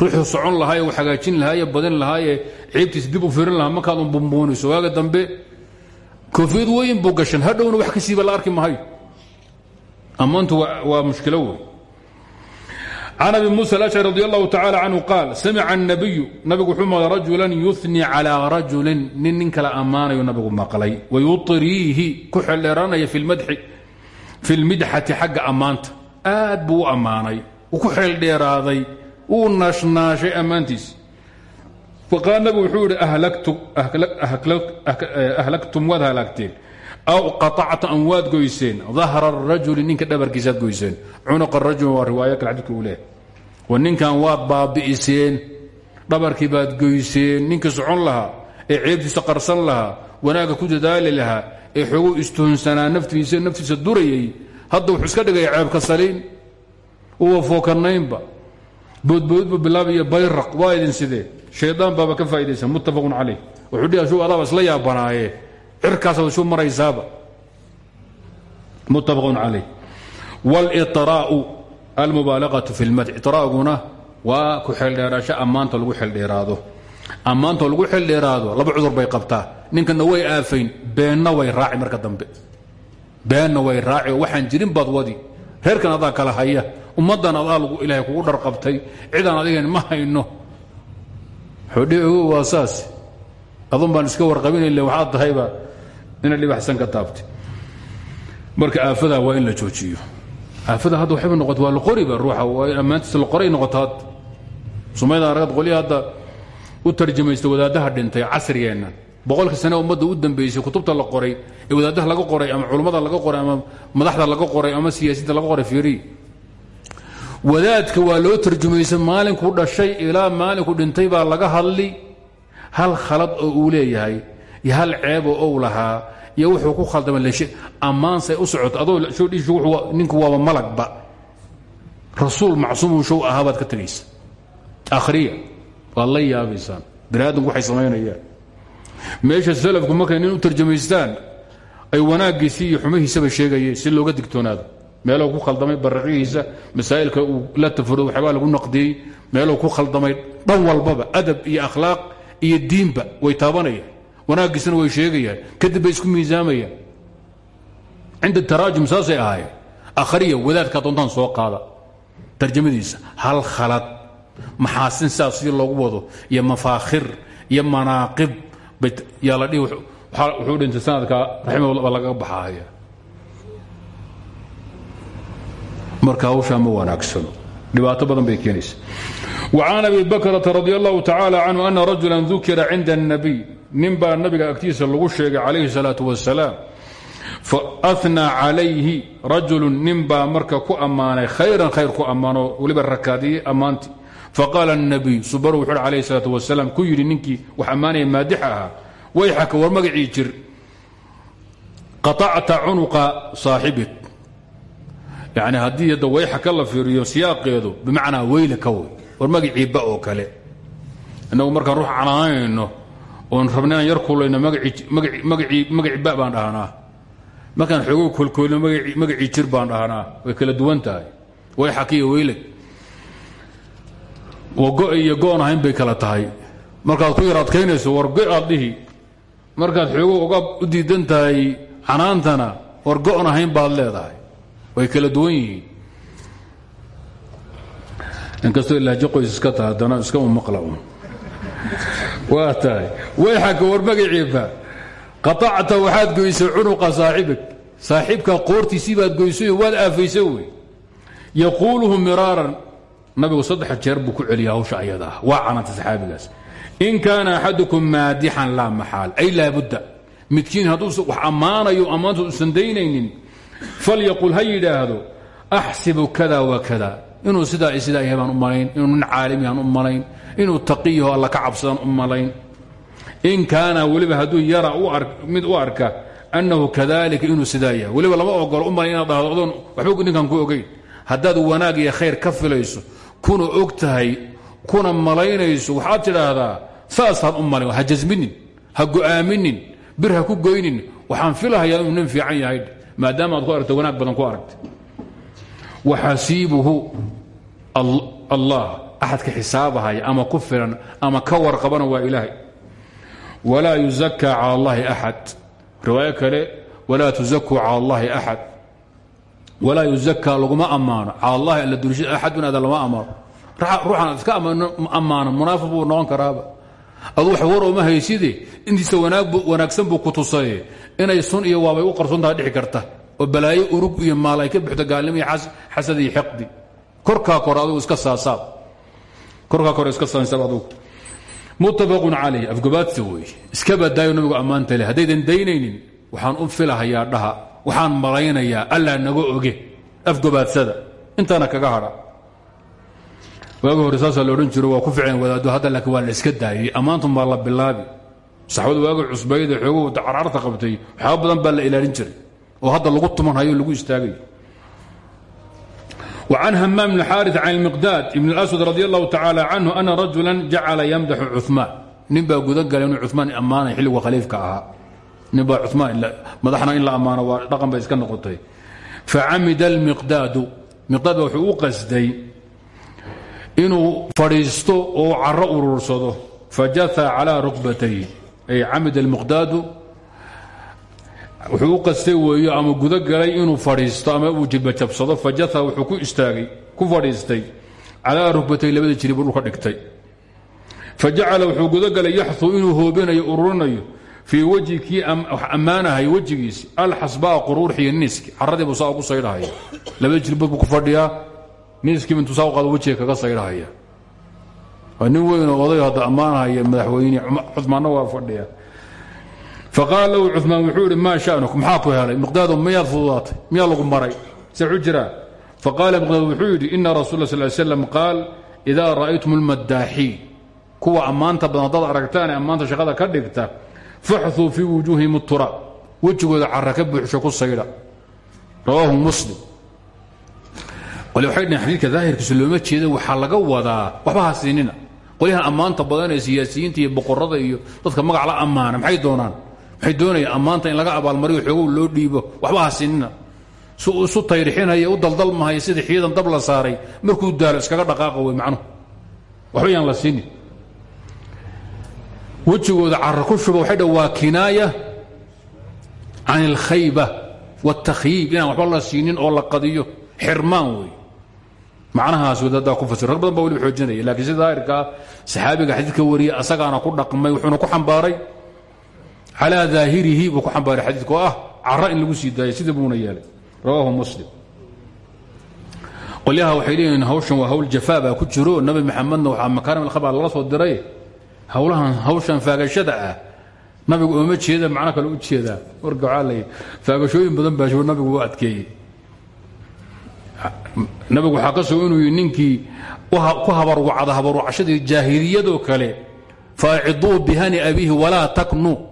Ruuxuu socon lahaaye hagaajin lahaaye badin lahaaye ceebtiisa dib u firin lahaa markaadun bumbuuniso waaga dambe koofiyad weyn buu gashan hadhowna wax ka siiba la arki mahayo ammaantu waa mushkilo wey can abi musa alashcari radi allahu tacala canhu qaal samica الnabiyu nabigu wuxuu maqlay rajulan yuثni calىa rajulin nin nin kale ammaanayo nabigu maqlay wayuطriihi ku xeldheeranaya fi اlmidxati xagga ammaanta aad buu u ammaanay uu ku xeeldheeraaday uu naashnaashay ammaantiis faqaal nabigu wuxuu yihi ahlaktum waad halaagteen aw aacta am waad goyseen dahra rajuli ninka dhabarkiisaad goyseen cunuqa rajul waa riwaaya kale xadidka uu wa ninkan waad baabi'iseen dhabarkii baad goyseen ninkii socon lahaa ee ceebtiisa qarsan lahaa wanaagga ku dadaali lahaa ee xoguu istuhunsanaa naftiisa naftiisa durayay hadda wuxuu iska dhigaya ceebka saliin uwa fookanaynba boodboodba bilaab iyo bayraq waa idin sidee shaydaan baba ka faa'idaysa muttafaqun calayh wuxuu dhih shu adaaba isla yaabanaaye cirkaasaba shuu maraysaaba muttafaqun calayh wاlطraa'u almubaalaqaةu fi اlmadx iطraaguna waa ku xeeldheeraasho ammaanta lagu xeeldheeraado ammaanta lagu xeeldheeraado laba cudur bay qabtaa ninkana way aafayn beenna way raaci marka dambe beenna way raaci oo waxaan jirin baad wadi reerkan adaa kala haya ummaddan adaa ilaahay kugu dharqabtay cidaan adigan ma hayno xodhi ogo waa saas adun baan iska warqabinayl waxaad tahayba ina dhibaxsan ka taabtay. Marka aafadaa waa in la joojiyo. Aafada hadda waxayba noqota waa laqoriba ruuxa waa ammaantiisa laqoray noqotaad sumayda aragad qolyaha hadda u tarjamaysta wadaaddaha dhintay casrigeenna. Boqolka sane ummadda u dambaysay kutubta la qoray ee wadaaddaha laga qoray ama culummada laga qoray ama madaxda laga qoray ama siyaasiyiinta laga qoray fiiriy wadaadka waa loo tarjumaysa maalinkuu dhashay ilaa maalinku dhintay baa laga hadli. Hal khalad oo uu leeyahay iyo hal ceeboo ou lahaa iyo wuxuu ku khaldama ammaansay u socoto adoo ninku waaba malagba. Rasuul macsuumu show ahaabaad ka tegaysa akhriya waad la yaabaysaan. Baniaadamku waxay samaynayaan. Meesha salafku markay nin u tarjamaystaan ay wanaaggiisii iyo xumihiisaba sheegayeen si looga digtoonaado. Meelou ku khaldamay baraqihiisa masaa'ilka la tafuro waxyaabaa lagu naqdiyey meelou ku khaldamay dhan walbaba adab iyo akhlaaq iyo diinba way taabanayaan wanaaggiisana way sheegayaan kadib bay isku miisaamayaan cinda taraajum saasay ahaayeen akhriya wadaadka doontaan soo qaada tarjamadiisa hal khalad maxaasin sidaas si loogu wado iyo mafaakhir iyo manaaqib yaa la dhihi wuxuu dhintay sanadka raximahullah baa lagaga baxaaya marka hawshaa ma wanaagsano dhibaato badan bay keenaysa وcan abi bakrata radi allahu tacala canhu ana rajula dukira cinda الnabiy ninbaa nabiga agtiisa lagu sheegay calayhi salaatu wasalaam faanaa calayhi rajulun ninbaa marka ku ammaanay khayran khayr ku ammaano weliba rakaadiyey ammaanti. Faqaala nabiy subaru wuxuuhi calayhi salaatu ku yidhi ninkii wax ammaanaya maadix ahaa wayxaka war magacii jir. Qaacta cunuqa saaxibik yani haddii hadda wayxa ka la fiiriyo siyaaqeedu bimacnaa weyla ka wey war magicii ba oo kale. Innagu markaan ruux canaanayno oon rabna inaan yar kulayno magacii ba baan dhahnaa. Markaan xoogo kolkoolno magacii jir baan dhahnaa. Way kala duwan tahay. Wayxaka iyo weylag oo iyo go'on bay kala tahay. Markaad ku yar adkaynayso war go aad dhihi. Markaad xoogo uga u diidan tahay canaantana war go'on ahayn baad leedahay. Way kala duwan yihiin. Inkastoo ilaajo qoys iska taha haddana iska umaqla waa tahay. Wayxaka war magaciiba qaطacta waxaad goysay cunuqa saaxibig. Saaxiibka qoortiisii baad goysay waad aafaysay wey. Yaquuluhu miraaran. Nabigu saddex jeer buu ku celiya hawsha ayada ah waa in kaana axadukum maadixan laa maxaal. Ay laabudda midkiin hadduu wax ammaanayo ammaanta usan daynaynin falyaqul ha yidhaahdo axsibu kada wa kada inuu sidaa sidaa yahay baan u malayn inuu nin inuu taqiyaho alla ka cabsadaan u malayn. In kaana weliba hadduu yara mid u arka annahu kadalika inuu sidaa yahay weliba lama ogolo u malayn inaad dhahdo odoon ninkan ku ogeyn. Haddaad wanaag iyo khayr ka filayso kuna og tahay kuna malaynayso waxaad tidhaahdaa saasaad u malayn ha jasminin ha go'aaminin bir ha ku goynin waxaan filahayaa inuu nin fiican yahay maadaama aad ku aragta wanaag badan ku aragta waxasiibuhu allah axadka xisaabahaya ama ku filan ama ka warqabana waa ilaahay walaa yuzakaa cala allahi axad riwaayo kale walaa tuzakuu cala allahi axad walaa yuzakaa laguma ammaano cala allahi alla durishada axadun ada lama ammaano ruuxan iska ammaano munaafiq noqon karaaba adu wax war ooma hayside intiisa wanaagsan buu ku tusaye inay sun iyo waabay u qarsoontaha dhici karta oo balaayo urug iyo maal ay gaalnimo iyo xasad iyo xiqdi korkaa adugu iska saasaab korkaa kore iska saansaab adugu muttafaqun calayh afgobaadsi weeye iska badaayo nabigu ammaanta leh. Haddaydan daynaynin waxaan u filahayaa dhaha. Waxaan malaynayaa allaa naga oge. Afgobaadsada intaana kaga hadha. Waagi hore la odhan jiro waa ku ficeen wadaado hadda laakiin waa iska daayey ammaantun baa la bilaabi. Saxbadu waagi cusbayda xooguhu carcarta qabtay. Waxyaaba badan baa la oo hadda lagu tumanhayo lagu istaagayo وعن hmام بن xاrث عن المقداد بن الأسود رضي الله تعالى عنه أن رجuلا جacla يمدح cثمان nin baa guda galay inuu cثmaan ammaanay xilligu khaliifka ahaa nin baa cثmaan madaxna in la ammaano waa dhaqan bay iska noqotay facamida الmiqdaadu miqdaad ba wuxuu u qasday inuu fadhiisto oo caro urursado fajaثa calى rukbatay ay camid الmiqdaadu wuxuu u qastay weeyo ama gudo galay inuu fadhiisto ama uu jilbajabsado fajaa wuxuu ku istaagay ku fadhiistay calaa rukbatay labada jiri buu dhulka dhigtay. Fajacala wuxuu gudogalay yaxuu inuu hoobinayo ururinayo fii wejhi kii ammaanahay wejigiisi alxasbaa quruurxiyo niiski. Caradii buu saa ugu saydhahaya. Labada jilbood buu ku fadhiyaa niiskiiba intuu saa u qaado kaga saydhahaya. Waa nin weynoo odayo hadda ammaanahaya madaxweyne cumaanna waa fadhiya faqaal lahu cumaan wuxuu ihi maa shanuk maxaa ku helay miqdaado miyaad fududaatay miyaa lagu maray se xu jiraa faqaala miqdaad wuxuu yidhi ina rasul sal slam qaal idaa ra'aytum almaddaaxiin kuwa ammaanta badan haddaad aragtaane ammaanta shaqada ka dhigta faxuu fii wujuuhihim turaab wejigooda cara ka buuxsho ku saydha rawaahu muslim wale waxay dhaheen xadiidka daahirkiisu looma jeeda waxaa laga wadaa waxba ha siinina qolyahan ammaanta badan ee siyaasiyiinta iyo boqorada iyo dadka magac la ammaana maxay doonaan waxay doonayaan ammaanta in laga abaalmariyo xoogow loo dhiibo waxba ha sinina si uu isu tayrixinaya u daldalmahaya sidii xiidan dab la saaray. Markuu daalo iskaga dhaqaaqa wey macnuhu waxba yaan la sinin wejigooda cara ku shuba waxay dha waa kinaaya can alkhayba wاltakhyiib inaan waxba la siinin oo la qadiyo. Xirmaan wey macnahaas wadaaddaa ku fasir rag badan baa weliba xoojinaya. Lakiin si daahirkaa saxaabiga xadiidka wariya asagaana ku dhaqmay wuxuuna ku xambaaray calaa daahirihi buu ku xambaaray xadiidka ah cara in lagu sii sidii buuna yeelay. Rawaahu muslim. Qolyaha waxay hawshan waa hawl jafaa ku jiro. Nabi maxamedna waxaa makaarim alkhabar lala soo diray. Hawlahan hawshan faagashada ah. Nabigu ooma jeeda macno kale u jeedaa. Warka waxaa faagashooyin badan baa jiro nabigu u adkeeyey. Nabigu waxaa ka sugo inuu yidhi ninkii ku habarwacda habarwacashadii jaahiliyadoo kale faaciduu bihani abiihi walaa taknu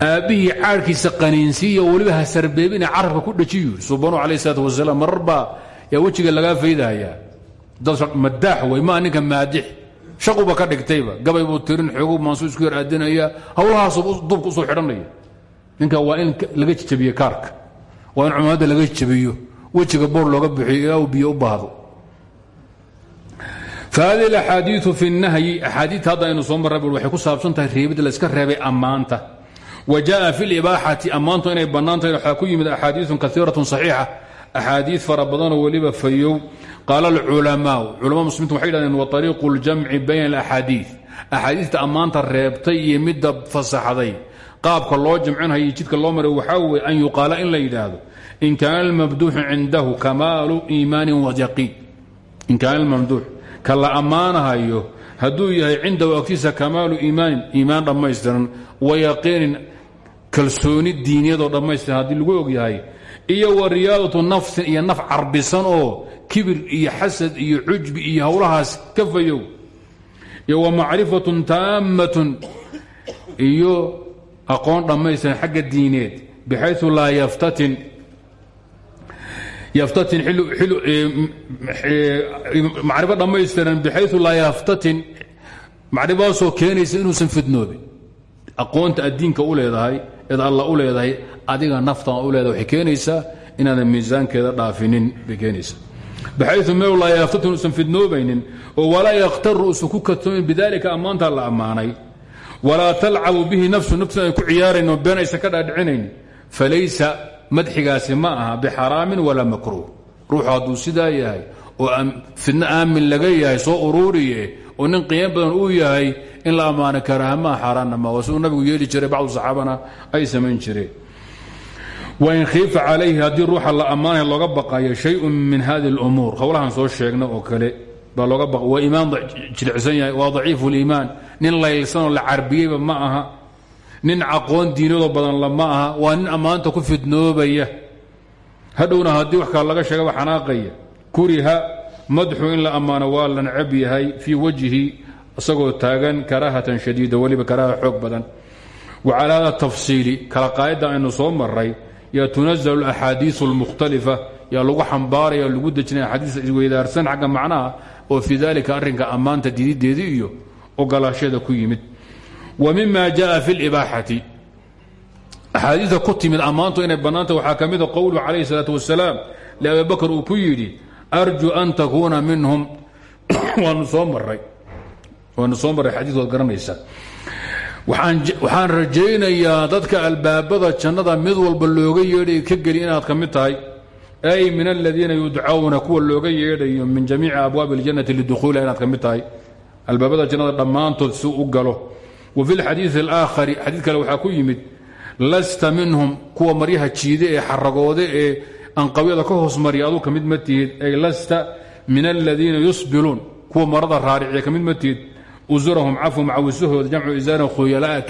aabbihii caarhkiisa qaniinsiiyo weliba ha sarbeebina carabka ku dhajiyu subanu alayh salaat wasalaam marar baa yaa wejiga lagaa faydahayaa? Madaax wey maa ninka maadix. Shaquba ka dhigtayba gabay buu tirin xoogu maansu isku yar aadinaya hawlahaasuu duubka u soo xidhanaya. Ninka waa in laga jabiye kaarka waa in cumamadda laga jabiyo wejiga boor looga bixiyo ilaa biyo u baahdo. Fahadihi alaxaadiiu fi nahyi axaadiita hadda aynu soo marra waxay ku saabsan tahay reebidda la iska reebay ammaanta wa jaءa fi libaaxati ammaantu inay bannaan tahay waxaa ku yimid axaadiiun kaiiratun صaxiixa axaadiid fara badanoo weliba fayow qaala alculamaau culama muslimiintu waxay yidhahdeen wa ariiqu اljamci bayna alaxaadiid axaadiista ammaanta reebtay iyo midda fasaxday qaabka loo jamcinhayo jidka loo maray waxaa weye an yuqaala in la yidhaahdo in kaana almabduuxu cindahu kamaalu iimaanin wayaqiin in kaana almamduux ka la ammaanahayo hadduu yahay cindahu agtiisa kamaalu iimaanin iimaan dhammaystiran wayaqiinin kalsooni diiniyadoo dhammaystiran haddii lagu og yahay. Iyo wa riyaadatu nafsin iyo naf carbisan oo kibir iyo xasad iyo cujbi iyo howlahaas ka fayow. Iyo wa macrifatun taammatun iyo aqoon dhammaystiran xagga diineed. Bixayu laa yaftatin. Yaftatin macrifo dhammaystiran bixayu laa yaftatin. Macrifadaasoo keenaysa inuusan fidnoobin. Aqoonta addiinka u leedahay eed alla u leedahay adiga naftan u leedahay waxay keenaysaa inaadan miisaankeeda dhaafinin bay keenaysaa baxayu meel laa yaftatin uusan fidnoobaynin oo walaa yakhtaru uusan ku kadsoomin bidaalika ammaantaa la ammaanay. Walaa talcabu bihi nafsu nafsun ay ku ciyaarayn oo ka dhaadhicinayn. Falaysa madxigaasi ma aha bixaraamin walaa makruuh. Ruuxu hadduu sidaa yahay oo fidno aamin laga yahay soo uruuriye oo nin qiimo badan uu yahay in la ammaano karaahamaha xaaraanna ma siduu nabigu yeeli jiray bacdu saxaabana ay samayn jireen. Wain khiifa calayhi haddii ruuxa la ammaanaya looga baqayo shayun min hadi اlumuur howlahan soo sheegna oo kale baa looga ba waa iimaan jilicsan yahay waa daciifu liimaan nin laylsanoo la carbiyeyba ma aha. Nin caqoon diinadoo badan la ma aha. Waa nin ammaanta ku fidnoobaya. Hadhowna haddii wax kale laga sheegaba xanaaqaya kuriha madxu in la ammaano waa la necab yahay fii wajhi isagoo taagan karaahatan shadiida weliba karaaha xoog badan wa calaa hada tafsiili kala qaayadda aynu soo maray yaa tunazalu axaadiiu اlmukhtalifa yaa lagu xambaaraya lagu dejinaya axaadiis isweydaarsan xagga macnaha oo fii dalika arrinka ammaanta didideedii iyo ogolaashada ku yimid wa mima jaءa fi اlibaaxati axaadiista ku timid ammaantu inay bannaanta waxaa ka mida qowluhu calayh الsalaaة wasalaam liabi bakr uu ku yidhi arju an takuuna minhum. Waanu soo maray waanu soo marray xadiis waad waxaan rajaynayaa dadka albaabada jannada mid walba looga yeedhay ka geli inaad ka mid tahay. Ay min aladiina yudcawna kuwa looga yeedhayo min jamiici abwaabi اljannati lidukhuuliha inaad ka tahay. Albaabada jannada dhammaantood si u galo. Wa fi lxadiidi اlaakhari xadiid kale waxaa ku yimid lasta minhum kuwa maryaha jiide ee xaragoode ee anqawyada ka hoos mariya aduu ka mid ay lasta min aladiina yusbiluun kuwa marada raariciya ka mid ma tihid usurahum cafu macawisahooda jamcu isaaran khuyalaa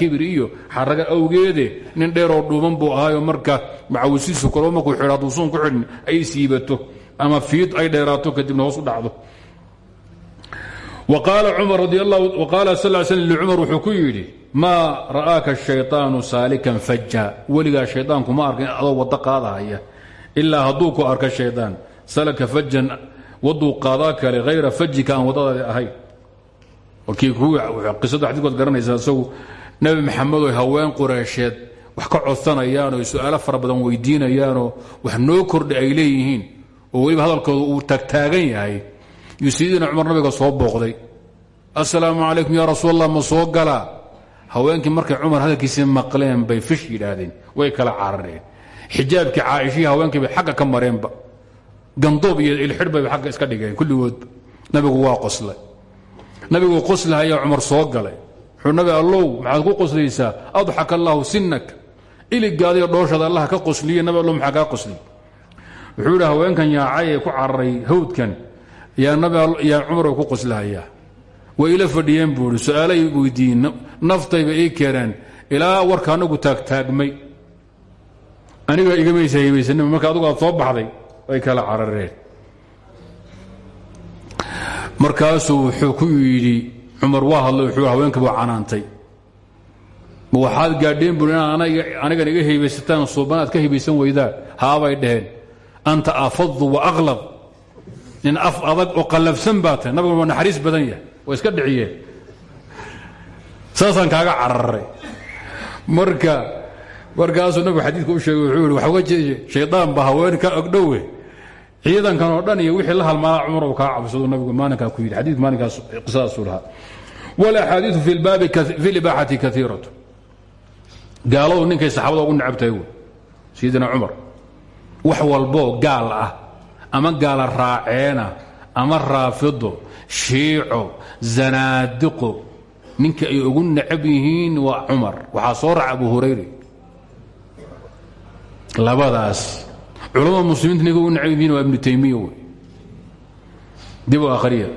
awgeede nin dheeroo dhuuban buu ahaayo marka macawisiisu kalo markuu xidho hadduu suun ku xidhin ay siibato ama fiid ay dheeraato kadibna hoos u dhacdo. Qaala sal sl licumar wuxuu ku yidhi maa ra'aaka shayطaanu saalikan faja weligaa shayطaanku ma arkin adoo waddo qaadahaya ilaa hadduu ku arka shayطaan salaka fajan waduu qaadaa kale hayra fajika aan wadadaadi ahayn warkii qisada xadidkood garanaysaa isagu nebi maxamedoo haween qureysheed wax ka codsanayaanoo su'aalo fara badan weydiinayaanoo wax noo kordha ay leeyihiin oo weliba hadalkooda uu taagtaagan yahay yuu sayidina cumar nabiga soo booqday. Assalaamu calaykum yaa rasuul allah ma soo haweenkii markay cumar hadalkiisii maqleen bay fish yidhaahdeen way kala carareen xijaabkii caaishihii haweenkii bay xagga ka mareenba. Gandoob iyo ilxidh bay agga iska dhigeen kulligoodba nabigu waa qoslay. Nabigu qoslahaya cumar soo galay. Wuxuu allow maxaad ku qoslaysaa? Adxaka allaahu sinak iligaadiyo dhooshada allah ka qosliye nabi allow maxaa kaa qosliy wuxuu yidhi haweenkan yaacay ee ku cararay hawdkan yaa cumar ku qoslahayaa. Way ila fadhiyeen buu i su'aalay weydiiyen naftayba ii keeneen ilaa warka anagu taagtaagmay aniga igamaysa haybaysan marka adugu aad soo baxday way kala carareen. Markaasuu wuxuu ku yidhi cumar waa hadlay wuxuu haweenkii buu canaantay. Ma waxaad gaadheen buu anigan iga haybaysataan suubanaad ka haybaysan weydaan? Haabay dhaheen. Anta afadu wa aqlab. Nin af adag oo qallafsan baa tahay. Nabigu waa naxariis badan yahay. Way iska dhiciyeen. Saasaan kaaga cararay marka markaasuu nabigu xadiidka u sheegay wuxuu yihi waxa uga jeeye shaydaan baa haween ka ogdhowe ciidankan oo dhan iyo wixii la halmaala cumar uu kaa cabsado nabigu maalinkaa ku yidhi xadiidku maalinkaas qisadaasuu lahaa. Walaxaadiiu fi lbaabi fi libaaxati kaiiratu gaaladu ninkay saxaabada ugu necabtahay wey sayidina cumar. Wax walboo gaal ah ama gaala raaceena ama raafido shiico zanaadiqo ninka ay ugu necab yihiin waa cumar. Waxaa soo raca abu hurayre labadaas. Culamada muslimiinta ninka ugu necab yihiin waa ibnu taymiya wey. Dib u akhriya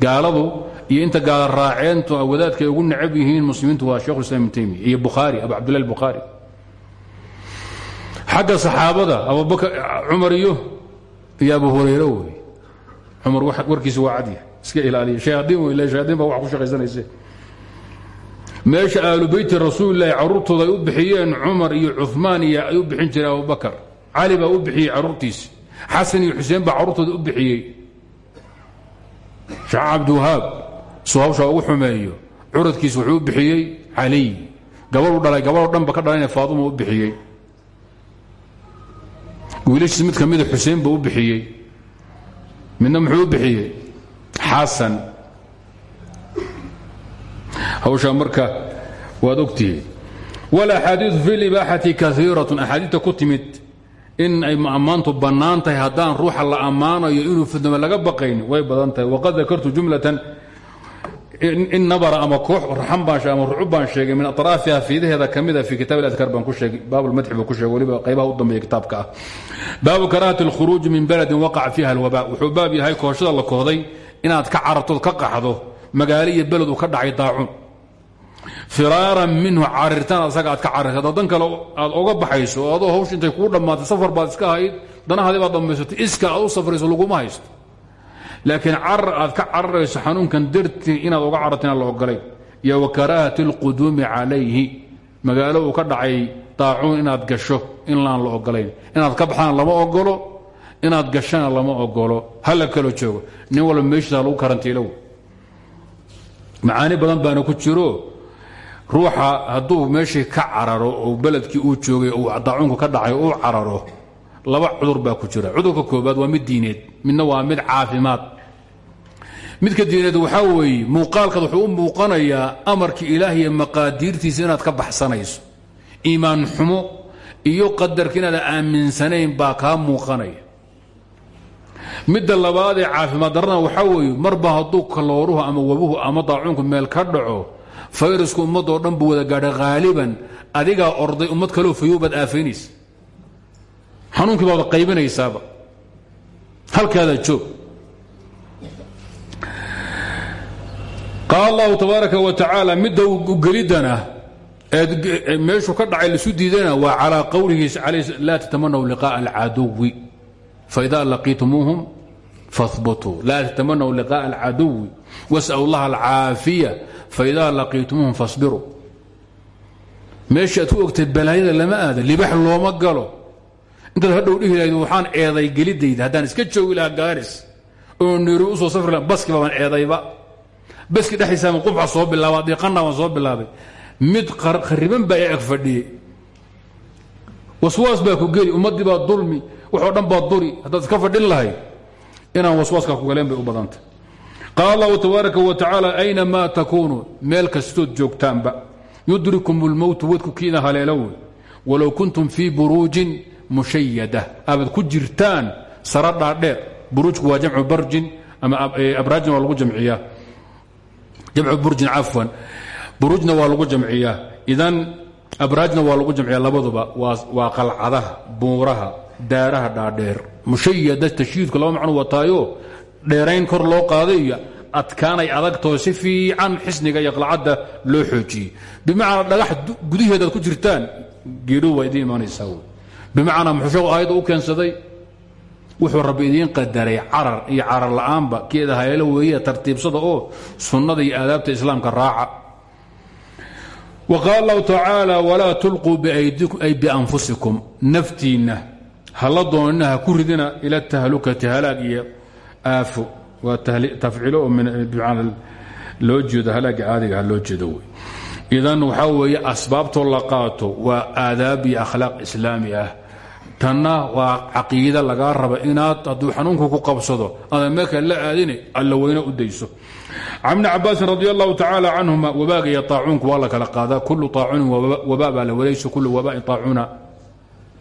gaaladu iyo inta gaala raaceentu wadaadka ay ugu necab yihiin muslimiintu waa shekhu islam ibnu taymiya iyo bukhaari abu cabdillahi albukhaari xagga saxaabada abubakar cumar iyo iyo abu hurayre wey. Cumar warkiisa waa cadya iska ilaaliya. Shayaadiin wey le shayaadiin baa wax ku shaqaysanayse meesha aalu beyti rasuulilahi carruurtooda ay u bixiyeen cumar iyo cumaan iyo ay u bixin jireen abubakar cali baa u bixiyey carruurtiisi xasan iyo xuseen baa carruurtooda u bixiyey. Sheekh cabdiwahaab suu hawsha ugu xumeeyo. Curadkiis wuxuu u bixiyey caliy gabadhu dhalay gabadho dhanba ka dhalayna faaduma u bixiyey. Wiilashiis mid ka xuseen buu u bixiyey. Midna muxuu u xasan hawshaa marka waad ogtihiin walaxaadiiu fi libaaxati kaiiratun axaadiidta ku timid in ay ammaantu bannaan tahay haddaan ruuxa la ammaanayo inuu fidnamo laga baqayn way badan tahay. Waqad dakartu jumlatan in nabara ama koox raxan baan ama rucub baan sheegay min atraafiha fiidaheeda ka mida fi kitaab aladkaar baan ku sheegay. Baabulmadxi buu ku sheegay waliba qaybaha u dambeeya kitaabka ah. Baabu karaahati alkhuruuji min baladin waqaca fiiha alwabaa. Wuxuu baab yahay kooshada la kohday inaad ka carartood ka qaxdo magaalo iyo beled uu ka dhacay daacun firaaran minhu carirtaan asaga aad ka carirta dan kale aad oga baxayso oo adoo intay kuu dhammaatay safar baad iska hayd danahaadii baad dhammaysatay iska aad u safrayso laguma haysto. Laakiin carar aad ka cararayso xanuunkan dartii inaad oga carartina la ogolay. Iyo wa karaahati alquduumi ka dhacay daacuun inaad gasho inlaan la ogolayn. Inaad ka baxdana lama ogolo inaad gashana lama ogolo. Hala kalo joogo. Nin walba meeshiisa lagu karantiilow. Macaani badan baana ku jiro ruuxa hadduu meeshii ka cararo oo beledkii uu joogay uu daacuunku ka dhacay uu cararo laba cudur baa ku jira. Cudurka koobaad waa mid diineed midna waa mid caafimaad. Midka diineed waxaa weeye muuqaalkaad wuxuu u muuqanayaa amarka ilaah iyo inaad ka baxsanayso. Iimaan xumo iyo qadarka inaada aaminsanayn baa kaa muuqanaya. Midda labaadee caafimaad darrana waxaa weeye marba hadduu kalooruhu ama wabuhu ama daacuunku meel ka dhaco fayrasku ummadoo dhan buu wada gaadha haaliban adigaa orday ummad kaleo fayowbaad aafaynaysa xanuunkii baad qaybinaysaaba. Halkaada joog. Qaal allahu tabaaraka wa tacaala midda ugelidana eed meeshuu ka dhacay laisu diidana waa calaa qowlihi laa tatamanaw liqaءa alcaduwi faida laqiitumuuhum fahbutuu laa tatamanaw liqaaءa alcaduwi was'alu اllaha alcaafiya faidaa laqiitumuuhum fasbiruu meeshii aad ku ogteed balaayada lama aado libax looma galo intaad hadhow dhihi lahaydo waxaan eeday gelidayda haddaan iska joogi lahaa gaaris oo neeri u soo safri laha baski baabaan eedayba baski dhexdiisaama qubxa soo bilaaba diiqanna baan soo mid khariban baa ee eg fadhiyey baa ku geli ummaddii baa dulmi waxoo dhan duri haddaad iska fadhin lahayd inaan waswaaskaa ku galeen bay u badantay. Qaala allahu tabaaraka wa tacaala aynamaa takuunuu meel kastood joogtaanba. Yudrikum اlmowtu wadku kiina haleelo wey. Walow kuntum fii buruujin mushayada abad ku jirtaan sara dhaadheer. Buruujku waa jamcu barjin ama abraajin waa lagu jamciyaa. Jamcu burjin cafwan. Buruujna waa lagu jamciyaa. Idan abraajna waa lagu jamciyaa labaduba. Waa qalcadaha buuraha daaraha dhaadheer mushayada tashiidku laba macnu wataayo dheerayn kor loo qaaday adkaanay adagtoo si fiican xisniga iyo loo xoojiyey. Bimacnaa dhagax gudaheedaad ku jirtaan geedhu waa idiin imaanaysaa wey bimacnaa u keensaday? Wuxuu rabbi idiin qadaray carar iyo carar la'aanba keeda haleelo weeye tartiibsada oo sunnada iyo aadaabta islaamka raaca. Wa qaala allahu tacaala walaa tulquu bianfusikum naftiinna hala doonina ha ku ridina ila tahlukati halaag iyo aafo. Waa tafcilo oo bimacna loo jeedo halaaga caadiga ha loo jeedo wey. Idan waxaa weeye asbaabtoo la qaato waa aadaab iyo akhlaaq islaami ah. Tanna waa caqiida lagaa raba inaad hadduu xanuunku ku qabsado adan meelka la aadine alla weyne u dayso. Can bni cabaasin radi allahu tacaala canhuma wabaaga iyo aacuunku waa la kala qaadaa. Kullu aacuunin waba baa la walayso kullu wabaain aacuuna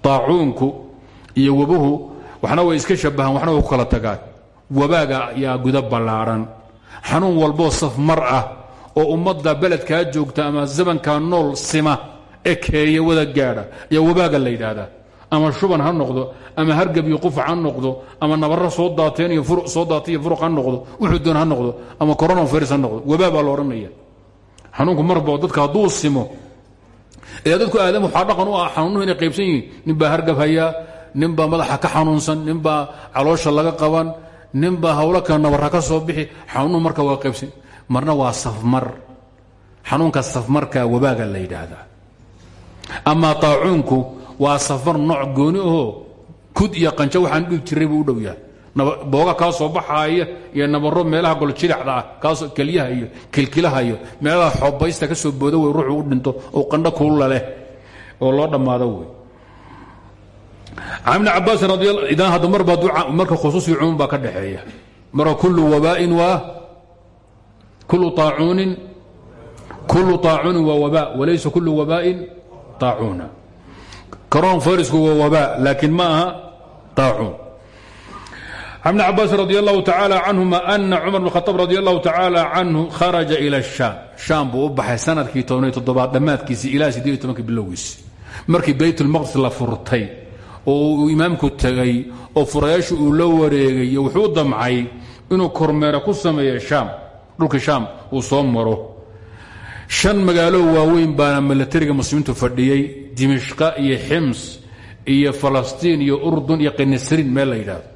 aacuunku iyo wabuhu waxna way iska shabahaan waxna way ku kala tagaan. Wabaaga ayaa guda ballaaran. Xanuun walboo safmar ah oo ummadda beledkaa joogta ama zamankaa nool sima ekeeya wada gaadha ayaa wabaaga la yidhaahdaa. Ama shuban ha noqdo ama hargab iyo qufac ha noqdo ama nabarro soo daateen iyo soo daatay iyo furuq ha noqdo wuxuu doon ha noqdo ama coronavirus ha noqdo. Wabaa baa la odhanaya. Xanuunku marba dadka hadduu ee dadku aadam waxaa dhaqan u ah xanuunuhu inay qaybsan yihiin nin baa hargab hayaa nin baa madaxa ka xanuunsan nin baa caloosha laga qaban nin baa hawlo kale nabarra ka soo bixi xanuunuhu marka waa qaybsan. Marna waa safmar. Xanuunka safmarka wabaaga la yidhaahdaa. Amaa taacuunku waa safar nooc gooni ahoo kud iyo qanjo waxaan dhigi jiray buu u yahay. Booga kaa soo baxaaya iyo nabaro meelaha goljilicda ah kaasoo kelyaha iyo kilkilaha iyo meelaha xobaysta ka soo booda wey ruuxu u dhinto oo qandho kulla leh oo loo dhammaado wey can bni cabaasin radi idan hadda mar baa marka khusuusi cumuum baa ka dhexeeya marka kullu wabaa'in waa kullu aacuunin kullu طaacuunin waa wabaa walaysa kullu wabaa'in طaacuuna karoon farisku waa wabaa laakiin ma aha طaacuun can bni cabaasin radi allahu tacaala canhuma ana cumar bn khaaab radi allahu tacaala canhu kharaja ila shaam shaam buu u baxay sanadkii tobaniyo toddobaad dhammaadkiisii ilaa siddeed iyo tobankii bilowgiisi markii baytulmaqdis la furtay oo uu imaamku tegay oo furayaashu uu la wareegay wuxuu damcay inuu kormeero ku sameeyo shaam dhulka shaam uu soo maro. Shan magaalo waaweyn baana milatariga muslimiintu fadhiyey dimishqa iyo xims iyo falastiin iyo urdun iyo kinisriin meel la yidhaahdo.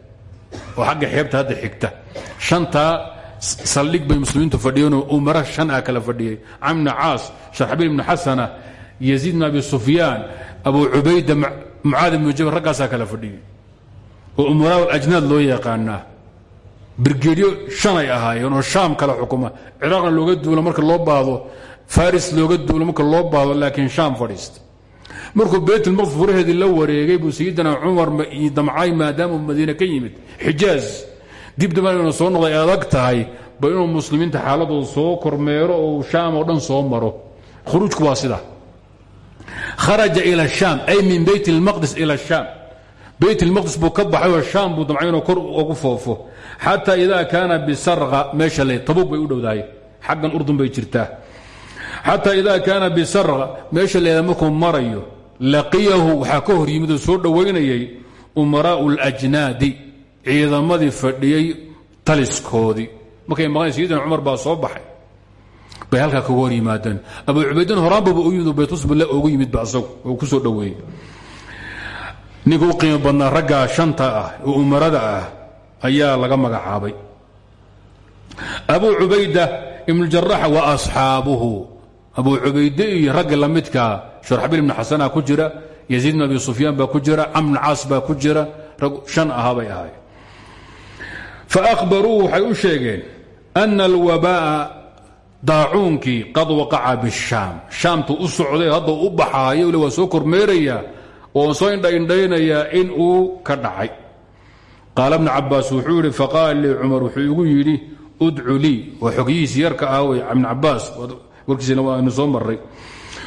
Oo xagga xeebta hadda xigta. Shantaa saldhig bay muslimiintu fadhiyeenoo umara shan ah kala fadhiyey camna caas sharxabiil ibnu xasana yaziid bn abi sufyaan abu cubayda mucaad ibnu jabal raggaasaa kala fadhiyey oo umaraa ajnaad loo yaqaanaa. Birgeedyo shanay ahaayeen oo shaam kala xukuma. Ciraaqna looga duulo marka loo baahdo faris looga duulo marka loo baahdo laakiin shaam fadhiista. Markuu baytulmaqdis furaheedii la wareegay buu sayidina cumar damcay maadaamuu madiine ka yimid. Xijaaz. Dib dambana inu soo noqday adag tahay ba inuu muslimiinta xaaladooda soo kormeero oo shaam oo dhan soo maro. Khuruujku waa sida kharaja ila shaam ay min bayt اlmaqdis ila shaam bayt اlmaqdis buu ka baxay oo shaam buu damcay inuu kor ugu foofo xataa idaa kaana bisarqa meesha le tabuug bay u dhowdahay xaggan urdun bay jirtaa xataa idaa kaana bisarqa meesha leeda markuu marayo laqiyahu waxaa ka hor yimid oo soo dhowaynayay umaraa'u اljnaadi ciidamadii fadhiyey taliskoodii markay maqleen sayidina cumar baa soo baxay bay halkaa kaga hor yimaadeen abu cubaydin horaanbaba u yimid baytusbile ugu yimidba asagu oo ku soo dhoweeyey. Ninka u qiimo badnaa raggaa shanta ah oo umarada ah ayaa laga magacaabay. Abu cubayda ibnu jarax wa asxaabuhu. Abu cubayde iyo ragga la midkaa sharxabiil ibnu xasana ku jira yaziid ibn abi sufyaan baa ku jira camn caas baa ku jira rag shan ahaa bay ahay faahbaruuhu waxay u sheegeen ana alwabaa'a daacuunkii qad waqaca bishaam. Shaamtu u socday hadda u baxaayo le soo kormeerayaa oo soo indhaindhaynayaa in uu ka dhacay. Qaala bnu cabaas wuxuu yidhi faqaala lii wuxuu igu yidhi udcu lii. Waa yarka ah wey ibn cabaas warkiisina waanu soo maray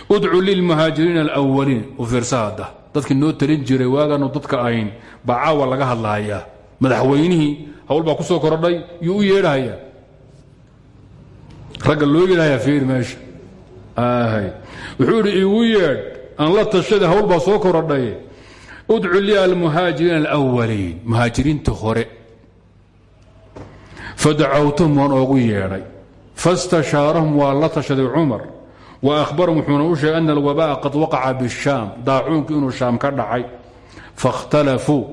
udcu lilmuhaajiriina alwaliin u fiirsa dadkii noo talin jiray waagaanu dadka ahayn baa caawa laga hadlahayaa madaxweynihii hawl baa ku soo korodhay yuu u yeedhahayaa ragga loo yeedhahayaa fiir meesha. Wuxuu yidhi igu yeedh aan la tashada hawl baa soo korodhay. Udcu li almuhaajiriina alwaliin muhaajiriinta hore. Fadacawtuhum waan oogu yeedhay. Fastashaarahum waa la tashaday cumar. Wa ahbarahum wuxuuna u sheegay ana alwabaa'a qad waqaca bishaam. Daacuunku inuu shaam ka dhacay. Faاkhtalafuu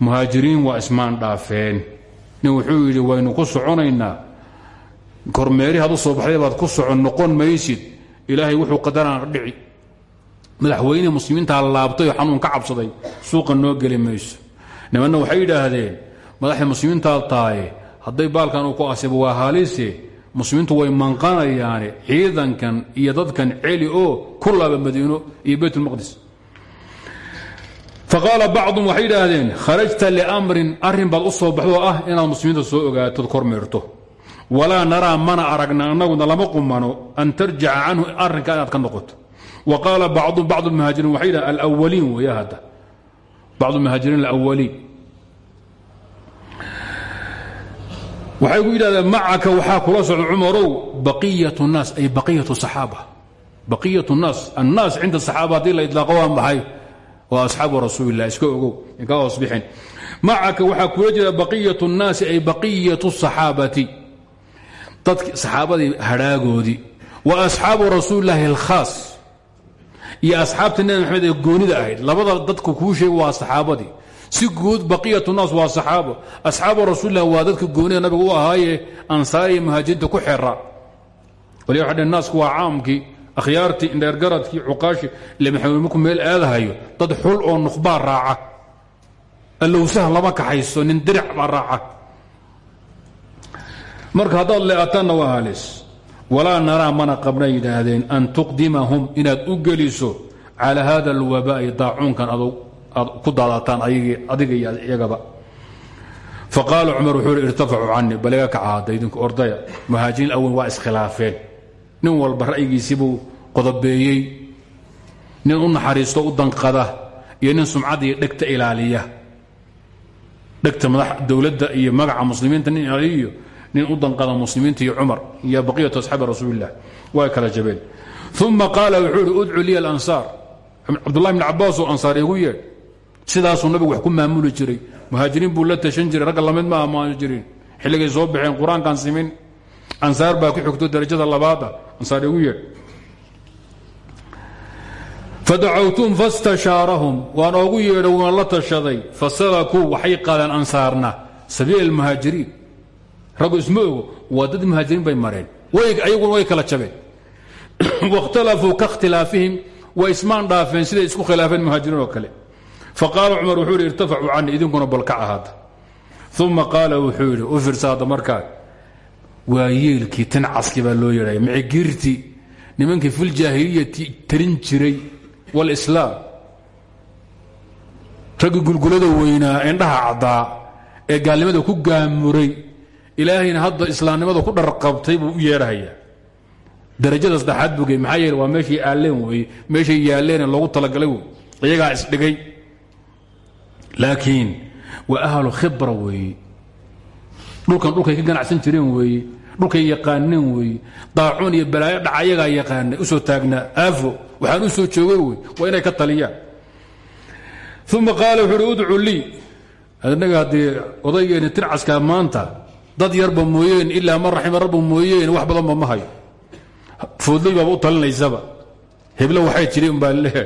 muhaajiriin waa ismaan dhaafeen. Nin wuxuu yidhi waynu ku soconaynaa kormeeri had u soo baxday baad ku socon noqon maysid ilaahay wuxuu qadaraan dhici. Madaxweynihii muslimiintaa laabtay oo xanuun ka cabsaday suuqa noo geli mayso. Nimanna waxay yidhaahdeen madaxda muslimiintaa taaye hadday baalkan uu ku asibo waa haalise muslimiintu way manqanayaane ciidankan iyo dadkan celi oo ku laaba madiino iyo baytulmaqdis faqaala bacdum waxay yidhaahdeen kharajta liamrin arrin baad u soo baxdo ah inaad muslimiinta soo kormeerto walaa naraa mana aragna annaguna lama qumano an tarjica canhu arrinka inaad ka noqoto. Wa qaala bacdu bacd muhaajiriin waxay yidhahdeen alwaliin weya hadda bacd muhaajiriin alawaliin waxay ku yidhahdeen macaka waxaa kula socda cumarow baqiyat naas ay baqiyat saxaaba. Baqiyat naas annaas cinda saxaaba haddii la idlaaqo waa maxay waa asxaabu rasuulilah iska ogow inkaa hoos bixin macaka waxaa kula jira baqiyat nnaasi ay baqiyatu saxaabati dadki saxaabadii hadhaagoodii wa asxaabu rasuulilaahi alkhaas. Iyo asxaabta nebi maxamed ee goonida ahayd. Labada dadku kuu sheega waa saxaabadii. Si guud baqiyat naas waa saxaabo. Asxaabu rasuulilah waa dadka goonida nabiga u ahaaye ansaariya muhaajiriinta ku xera wali waxa dheen naasku waa caamkii akhyaartii indheergaradkii cuqaashi ile maxamed markuu meel aadahayo dad xul oo nuqbaa raaca. Allowsaha lama kaxayso nin diric baa raaca marka haddaad leeataanna waa halis. Walaa naraa mana qabna yidhaahdeen an tuqdimahum inaad u geliso calaa hada alwabaa'i daacuunkan aad ku daadataan adiga iyo iyagaba. Faqaala cumar wuxuu hi irtafacuu canii bal iga kacaada ordaya. Muhaajiriin awel waa iskhilaafeen. Nin walba ra'yigiisibuu qodobeeyey. Nin u naxariisto u danqada iyo nin sumcadda iyo dhegta ilaaliya. Dhegta madax dowladda iyo magaca muslimiinta nin ilaaliyo nin u danqada muslimiinta iyo cumar iyo baqiyatu asxaabi rasuulilah way kala jabeen. Uma qaala wuxuu ihi udcu liya alansaar. Cabdullahi bn cabaas oo ansaar igu yeedh sidaasuu nabigu wax ku maamuli jiray. Muhaajiriin buu la tashan jiray ragga la mid maaha muhaajiriin. Xilligay soo baxeen qur'aankan simin. Ansaar baa ku xigto darajada labaada. Ansaar igu yeedh. Fadacawtuhum fastashaarahum waan oogu yeedho waan la tashaday. Fasalakuu waxay qaadeen ansaarna. Sabiila almuhaajiriin raggu isma ogo waa dad muhaajiriin bay mareen. Ayaguna way kala jabeen waاkhtalafuu kaاkhtilaafihim way ismaan dhaafeen siday isku khilaafeen muhaajiriin oo kale. Faqaala cumar wuxuu yidhi irtafacuu canii idinkuna balkac ahaada uma qaala wuxuu yidhi u fiirsa hadda markaa waa tan caski baa loo yeedhaya micigirti nimankii filjaahiliyati tarin jiray walislaam raggii gulgulada weynaa indhaha caddaa ee gaalnimada ku gaamuray ilaahayna hadda islaamnimada ku dharqabtay buu u yeedhahayaa darajada saddexaad bugey maxaa yeele waa meeshay aalleen weye meeshay yaalleene loogu talagalay wey iyagaa isdhigay. Laakiin waa ahlu khibra weeye dhulkan dhulkay ka ganacsan jireen weeye dhulkay yaqaaneen weeye daacuun iyo balaayo dhaca ayagaa yaqaanay. Usoo taagnaa aafo waxaan u soo joogay wey waa inay ka taliyaan. Uma qaala wuxuu uhi udcu lii. Inaga haddii odaygeeni maanta dad yarba mooyeen ilaa man raxima rabbu mooyeen wax badanba ma hayo. Foodlay baaba u talinaysaba. Heblo waxay jiri umbaa lehe.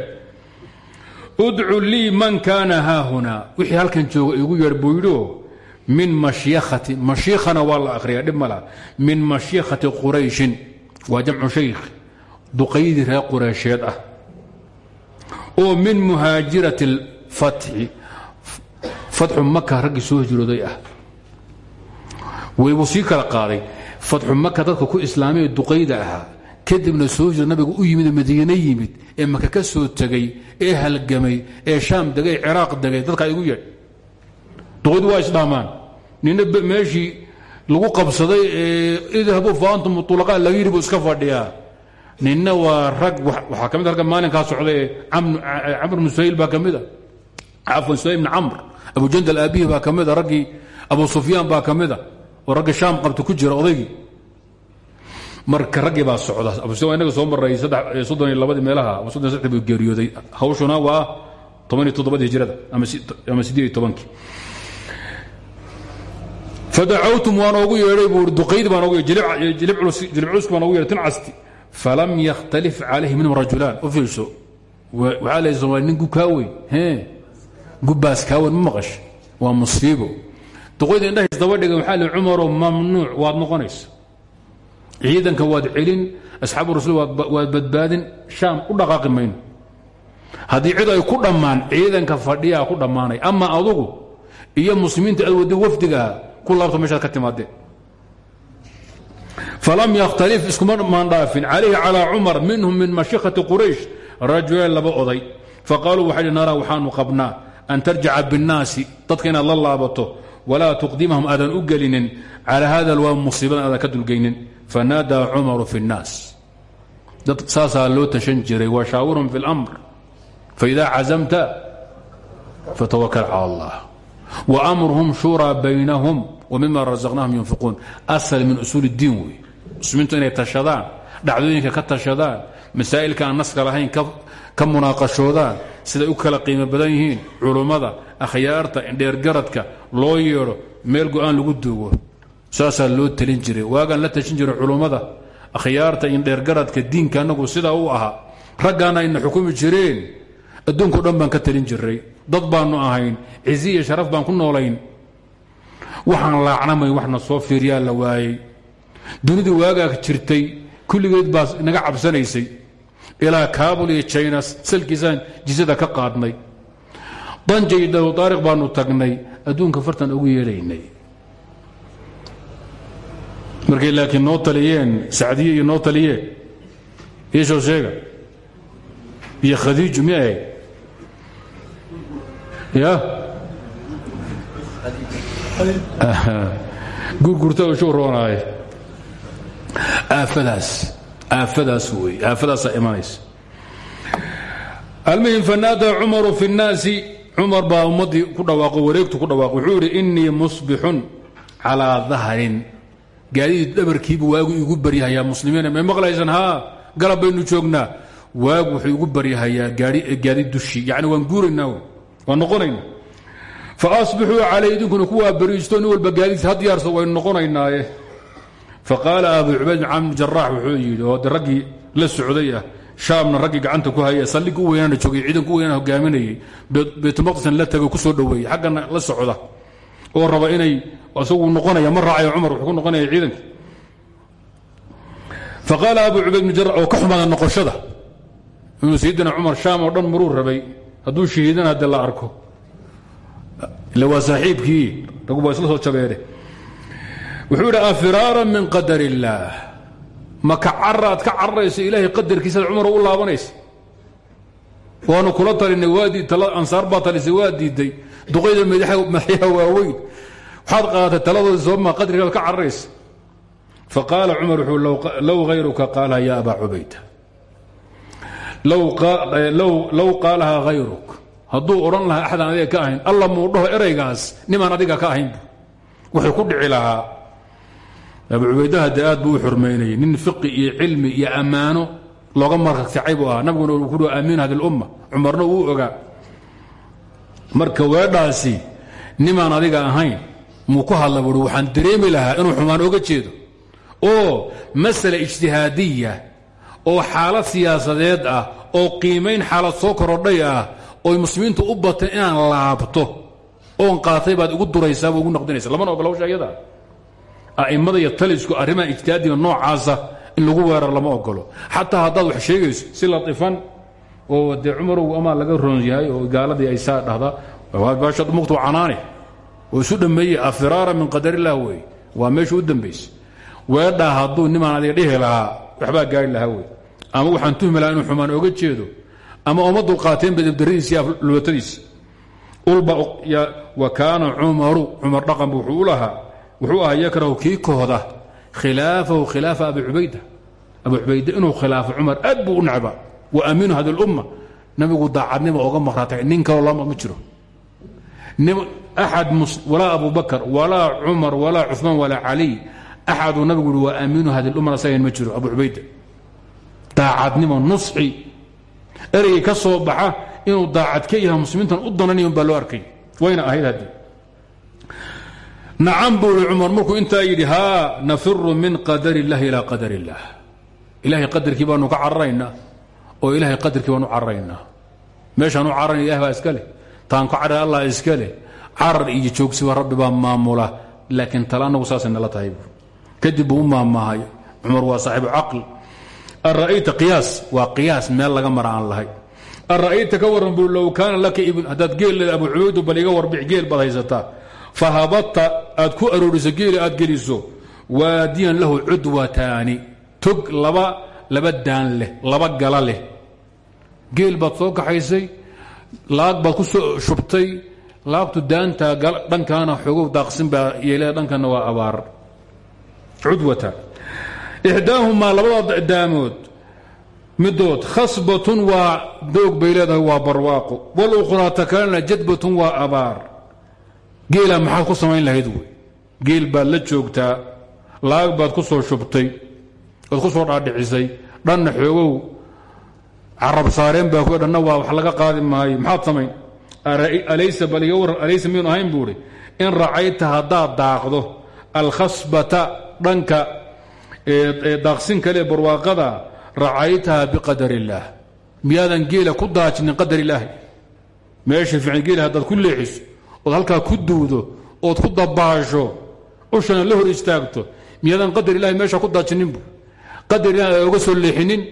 Udcu lii man kaana haahunaa wixii halkan jooga igu yeer buu yidhio min mashyakati mashiikhana waa la akhriyaa dhib ma min mashiikhati qurayshin. Waa jamcu shaykh duqaydii reer qureysheed ah. Oo min muhaajirati اlfatxi fatxu maka raggii soo hijrooday ah waybuu sii kala qaaday. Fatxu maka dadka ku islaamay duqayda ahaa. Kadibna soo hijra nabiga u yimid madiine yimid ee maka ka soo tegey ee halgamay ee shaam degay ciraaq degay. Dadka igu yeedh duqaydu waa isdhaamaan. Nina meeshii lagu qabsaday ee idhabu fa antum ulaqaa laga yidhi buu iska ninna waa rag waxaa ka mid halka maalinkaa socda ee camr bnu suhayl baa ka mida cafwan suhayl bn camr abu jandal aabihi baa abu sufyaan baa ka oo ragga shaam qabta ku jira odaygii marka raggii baa socda. Abu sufyan inaga soo maray soddon iyo labadii meelaha ama soddon saddex buu geeriyooday. Hawshuna waa toban iyo toddobadii hijrada ama siddeed iyo tobankii. Fadacawtum waan ogu yeedhay buu duqayd baan ogu jilib culus baan ogu yeedhay tin casti. Falam yakhtalif calayhi minhum rajulaan. U fiirso waxaa la somaali nin gu kaa weyn. Hee gubbaas kaa weyn ma maqash. Waa musiibo duqayda indhahays daba dhigan waxaa li cumaroo mamnuuc waad noqonaysa. Ciidanka waad celin asxaabu rasul waad badbaadin shaam u dhaqaaqi mayno. Haddii cid ay ku dhammaan ciidanka fadhiyaa ku dhammaanay. Ama adugu iyo muslimiinta aad wadi wafdigaha ku laabto ka timaadeen. Falam yakhtalif iskuma maandhaafin calayhi calaa cumar minhum min mashikhati quraysh rajulaan laba oday. Faqaaluu waxay naraa waxaanu qabnaa an tarjaca binnaasi dadka inaad la walaa tuqdimahum aadan u gelinin calaa hada waa musiibadan aadan ka dulgaynin fanaadaa cumaru fi اnnaas dad saasaa loo tashan jiray washaawirhum fi اlamr faidaa cazamta fatawakal cala allah wamruhum shuuraa baynahum wmima razaqnahum yunfiquun asal min usuul اddiin wey muslimiintu inay tashadaan dhacdooyinka ka tashadaan masaa'ilka aan naska lahayn ka munaaqashoodaan siday u kala qiimo badan yihiin culummada akhyaarta indheergaradka loo yeedho meel go'aan lagu duugo. Saasaa loo talin jiray. Waagaan la tashin jiray culummada akhyaarta indheergaradka diinka annagu sidaa u ahaa. Raggaana ayna xukumi jireen. Adduunkao dhan baan ka talin jiray. Dad baannu ahayn. Cizi iyo sharaf baan ku noolayn. Waxaan laacnamay waxna soo fiiryaa la waayey. Dunidii waagaa jirtay. Kulligeed baa naga cabsanaysay ilaa kaabul iyo jina salkiisaan jisada ka qaadnay danjay daariq baanu tagnay adduunka fartan ugu yeedhaynay markay laakiin noo taliyeen iyo noo taliyeen sheega iyo khadiiju mi ya gurgurta ushu roonaaye aafadaas aafadaas wey aafadaasaa imanaysa almuhim fanaadaa cumaru fi اnnaasi cumar baa ummaddii ku dhawaaqo wareegtu ku dhawaaqo. Wuxuu idhi innii musbixun calaa dahrin gaadidii dhabarkiibu waagu igu baryahayaa muslimiina. May maqlaysan? Haa galab baynu joognaa. Waagu wuxuu igu baryahayaa gaadi dushii. Yani waan guuraynaa waan noqonayna faasbixuu calay idinkuna kuwaa bariisto nin walba gaadiis ha diyaarso faqaala abu cubayd camr jaraax wuxuu yidhi oo de raggii la socday ah shaamna raggii gacanta ku haya saldhigga u weynaana joogay ciidanka u weynaan hogaaminayay baytulmaqdisna la tago ku soo dhoweeyey xaggana la socda. Oo raba inay isagu noqonaya ma raacayo cumar wuxuu ku noqonaya ciidanka. Faqaala abu cubayd bin jaraax oo ka xumaada noqoshada? Inuu rabay hadduu shahiidana isla soo jabeene wuxuu idhi afiraara min qadar illaah ma ka caraad ka cararayso ilaahay qadarkiisaad cumar u laabanaysa? Waanu kula talinay waadii ansaar baa talisay waa diiday. Duqayda madaxyaha waaweyn. Waxaad qaadatay taladoodii sooma qadrigaad ka cararaysa faqaala cumar wuxuu low hayruka qaalaha ya abaa cubayda. Low qaalahaa hayruk hadduu odhan lahaa axadaan adiga ka ahayn alla muu dhaho eraygaas adiga ka ahaynbu wuxuu ku dhici lahaa abu cubaydaha de aad buu u xurmaynayay. Nin fiqi iyo cilmi iyo ammaano looga markacay buu ahaa nabiguna uu ku dh amiin hadi lumma cumarna uu ogaa. Marka weedhaasi nimaan adiga ahayn muu ku hadla buui waxaan dareemi lahaa inuu xumaan oga jeedo. Oo masale ijtihaadiya oo xaalad siyaasadeed ah oo qiimayn xaalad soo korodhay ah oy muslimiintu u bateen inaan laabto. Oon qaatay baad igu duraysaaba ugu naqdinaysa lamana ogola hawsha iyada a'immada iyo talisku arrimaha ijtihaadiga noocaasa in lagu weerar lama ogolo xataa haddaad wax sheegayso si latifan oo dee cumarow amaa laga roon yahay oo gaaladii ay saa dhahda baashad muqtu canaane oo isu dhammeeyey afiraara min qadar illah wey waa meesha u dambaysa weedhaa hadduu nimaan adiga dhihi lahaa waxbaa gaari lahaa wey ama waxaan tuhmi inuu xumaan oga jeedo ama uma dulqaateen badabdaradiisa iyo lubatadiisa ulba wa kaana cumaru cumar dhaqanba wuxuu lahaa wuxuu ahaa yakrahu kii kohda khilaafahu khilaafa abi cubayda. Abu cubayde inuu khilaafo cumar aad buu u necba. Wa amiinu hadi nabigu daacadnima oga maqraatay. Nin lama ma jiro. Axad walaa abu bakr walaa cumar walaa cuثmaan walaa caliy axaduu nabigu i waa amiinu hadi lumma asagan ma jiro. Abu cubayda. Daacadnimo nusxi. Ereygii ka baxa inuu daacad ka yahay muslimiintan u dananayn baa loo arkay. Wayna ahayd haddii nacam buu i cumar markuu intaa yidhi nafiru min qadar اllahi ilaa qadar اllah ilahay qadarkii baanu ka cararaynaa oo ilahay qadarkii baanu cararaynaa. Meeshaan u cararayna ilah baa iska taan ka carar allah iska leh. Carar iyo joogsiba rabbi baa maamula laakiin tale annagu saasay nala kadib buu u maamaahay. Waa saaxiibu caql. Ara'ayta qiyaas? Waa qiyaas meel laga mara lahay. Ara'ayta ka warran buu low kaana laka ibn haddaad geel abu cubaydu bal iga geel baad fa habadta aad ku arooriso geeli aad geliso waadiyan lahu cudwataani. Tog laba laba daan leh laba gala leh. Geel baad soo kaxaysay laag baad ku soo shubtay laagtu daanta dhankaana xoogow daaqsin baa yeele dhankana waa abaar. Cudwata. Ixdaahumaa labada daamood. Midood khasbatun waa doog bay leedahay waa barwaaqo. Walukhraa takalana jadbatun waa abaar geelaa maxaad ku samayn lahayd wey? Geel baad la joogtaa laag baad ku soo shubtay ood ku soo dhaadhicisay dhanna xoogow carab saareen baa ku dhanna waa wax laga qaadi maayo maxaad samayn? Alaysa bal iga alaysa miynu ahayn? buu in racayta haddaad daaqdo alkhasbata dhanka daaqsin kale barwaaqada racaytaha biqadar illaah miyaadan geela ku daajinin qadar ilaahi meesha fiican geela haddaad ku leexiso ood halkaa ku duudo ood ku dabaasho ushana la hor istaagto miyaadan qadar ilahi meesha ku daajininbu qadar ilahi aa oga soo leexinin?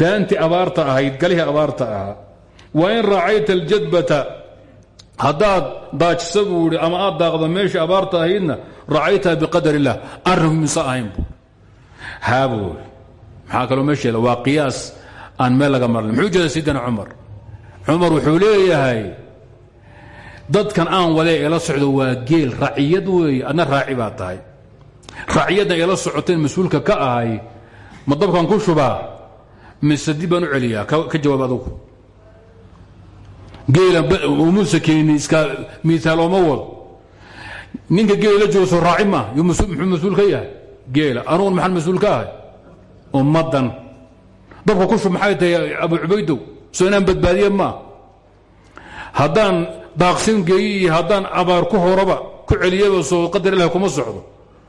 Daantii abaarta ahayd galihii abaarta ahaa. Wa in racayta aljadbata haddaad daajisa buu idhi ama aad daaqdo meesha abaarta ahaydna racaytaha biqadar illah arrinku mise ahayn bu haa buu idhi maxaa meesha yeela waa aan meel laga marlin muxuu jeeda cumar? Cumar wuxuu leeyahay dadkan aan walee ila socdo waa geel. Raciyad weeye adna raaci baa tahay. Raciyaddan ila socoteen mas'uulka ka ahay ma dabkan ku shubaa mise dib baan u celiyaa? Ka jawaab adugu. Geela umuusa keeni iska miiaal ooma wado ninka geela la joogo soo raaci maa muxuu mas'uul ka yahay? Geela anugun maxaan mas'uul ka ahay? Ummaddan. Dabka ku shub maxay tahay abu cubaydow? Soo inaan badbaadiye maa haddaan daaqsin geeyi iyo haddaan abaar ku horaba ku celiyaba soo qadar ilahi kuma socdo.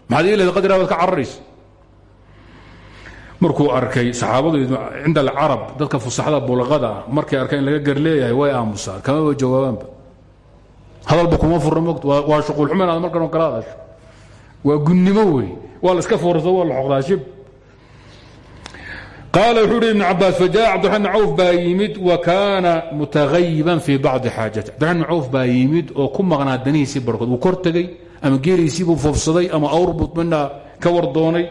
Maxaad ii leeda qadar ilahi baad ka cararaysa. Markuu arkay saxaabadu cinda alcarab dadka fusaxda bulaqada ah markay arkeen in laga gar leeyahay way aamusaan kamaba jawaabaanba hadalba kuma furna mogt waa shuquulxuman aad markan kala hadasho waa gunnimo wey. Waa la iska foorsa waa la xoqdaa shib qaala wuxuu uhi ibn cabaas fajaء cabdiraxman bn cawf baa yimid wa kaana mutagayiban fii bacdi xaajati. Cabdiraxman bn cawf baa yimid oo ku maqnaa danihiisii barkood. Wuu kor tegey ama geeliisiibuu foofsaday ama awrbut midna ka war doonay.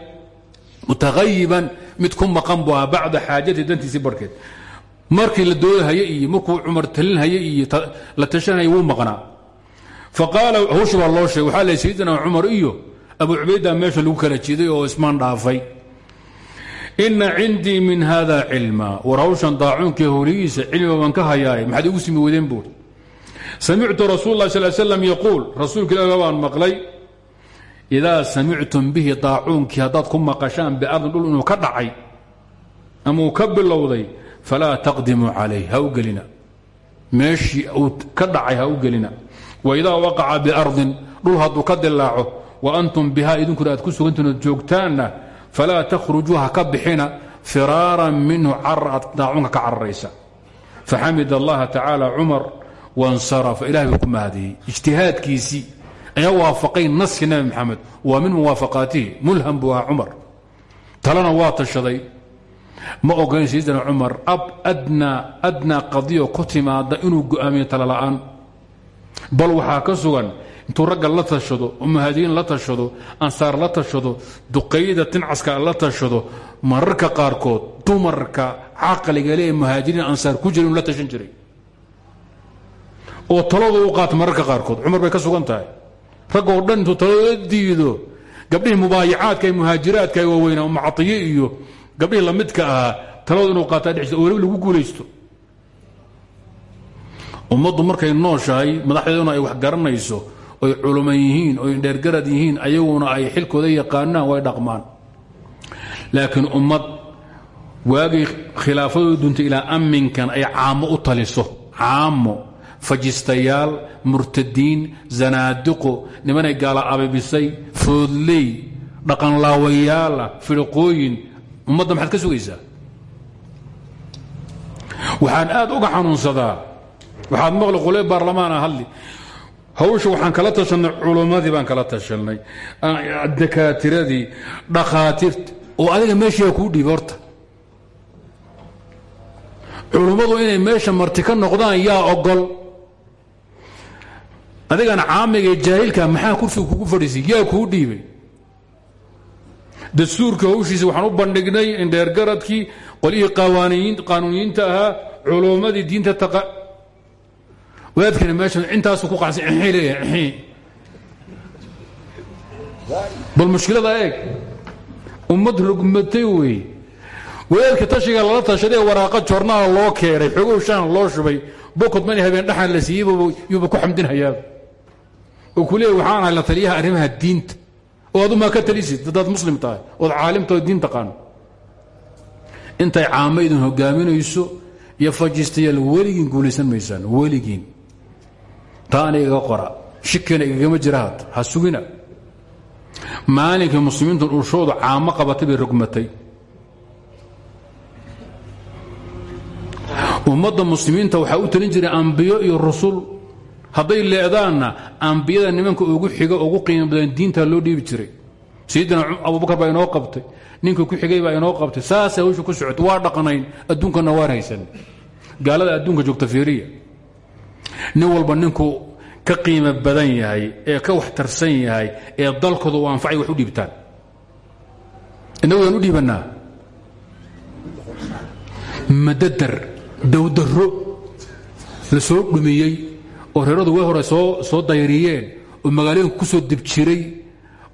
Mutaayiban mid ku maqan bu ahaa bacda xaajati dantiisii barhkeed markii la doodahaye iyo markuu cumar talinhaye iyo la tashanaya wuu maqnaa. Faqaala hawsha baa loo sheegay. Waxaa la sayidina cumar iyo abu cubayda meesha lagu kala jiiday oo ismaan dhaafay ina cindii min hada cilma. War hawshan daacuunkii holigiisa cilmiga baan ka hayaay maxaad igu simi weydeen buuri. Samictu rasuul lah sal slam yaquul. Rasuulka ilah baan maqlay idaa samictum bihi daacuunkii haddaad ku maqashaan biardin dhul inuu ka dhacay ama uu ka bilowday falaa taqdimuu calayh ha u ka dhacay ha u gelina. Waidaa waqaca biardin dhul hadduu ka dilaaco wa antum bihaa idinkuna aad ku sugantiin ood falaa takhrujuu ha ka bixina firaaran minhu carar aad daacuunka ka cararaysa faxamid allaha tacaala cumar wansarafa ilahay buu ku mahadiyey ijtihaadkiisii ayaa waafaqay naskii nabi maxamed waa min muwaafaqaatihi mulham buu ahaa cumar talena waa tashaday ma ogayn sayidina cumar ab adnaa qadiyo ku timaada inuu go'aamiyo talo la'aan bal waxaa ka sugan intuu ragga la tashado muhaajiriin la tashado ansaar la tashado duqayda tincaska la tashado mararka qaarkood dumarka caqligale ee muhaajiriin ansaar ku jira la tashan jiray. Oo talooda u qaata mararka qaarkood. Cumar bay ka sugan tahay. Raggoo dhan intuu talooda diido gabdhihii mubaayacaadka ee muhaajiraadka ee waaweynaa macaiye iyo gabdhihii lamidka ahaa talooda inuu qaataa dhexisa oo lagu guulaysto. Ummaddu markay nooshahay madaxdeeduna ay wax garanayso oy culuman yihiin oy dheergarad yihiin ayaguna ay xilkooda yaqaanaan way dhaqmaan. Laakiin ummad waagii khilaafadooda duntay ilaa amminkan ay caamo u taliso. Caamo fajistayaal murtadiin zanaadiqo nimanay gaala abibisay foodley dhaqanlaawayaala firqooyin. Ummadda maxaad ka sugaysaa? Waxaan aad uga xanuunsadaa. Waxaad maqli qole baarlamaana hadli hawsha waxaan kala tashanay culummadii baan kala tashanay. Dakaatiradii dhakhaatiirta oo adiga meeshaa kuu dhiibi horta. Inay meesha marti ka noqdaan yaa ogol. Adigana caamiga jaahilka maxaa kursiga kugu fadhiisay? Yaa kuu dhiibay. Dastuurka hawshiisa waxaan u bandhignay indheergaradkii qolyihii qaanuuniyiinta ahaa culummadii diinta taqa wadaadkani meesha intaasu ku qacsan exii leeyahay exii bal mushkilada eeg ummad rogmatay wey wadaadka tashiga lala tashaday waraaqa joornaha loo keenay xogow loo shubay bokod mani habeen dhaxan la siiyey yuuba ku xamdinhayaa. Oo ku waxaan la taliyaha arrimaha diinta. Oo adu maa ka talisid haddaad muslim tahay ood caalimta oo diin taqaano intay caamo idin hogaaminayso iyo fajistayaal guulaysan maysaan weligiin taana qora. Shikina igagama jira haad ha sugina. Maalinkii muslimiintu dhulshoodu caamo qabatay bay rogmatay. Ummadda muslimiinta waxaa u talin jiray ambiyo iyo rusul. Hadday leedaanna ambiyada nimanka ugu xiga ugu qiimo badan diinta loo dhiibi jiray. Sayidina abubakar baa inoo qabtay. Ninka ku xigay baa inoo qabtay. Saasay hawsha ku socotay. Waa dhaqnayn adduunkana waan haysan gaalada adduunka joogta fiiriya nin walba ninkuu ka qiimo badan yahay ee ka waxtarsan yahay ee dalkooda u anfacay wax u dhiibtaan. Innagu waan u dhiibannaa. Madadar dowdarro la soo dhumiyey oo reeradu way hore soo soo dayriyeen oo magaalooyinka ku soo dibjiray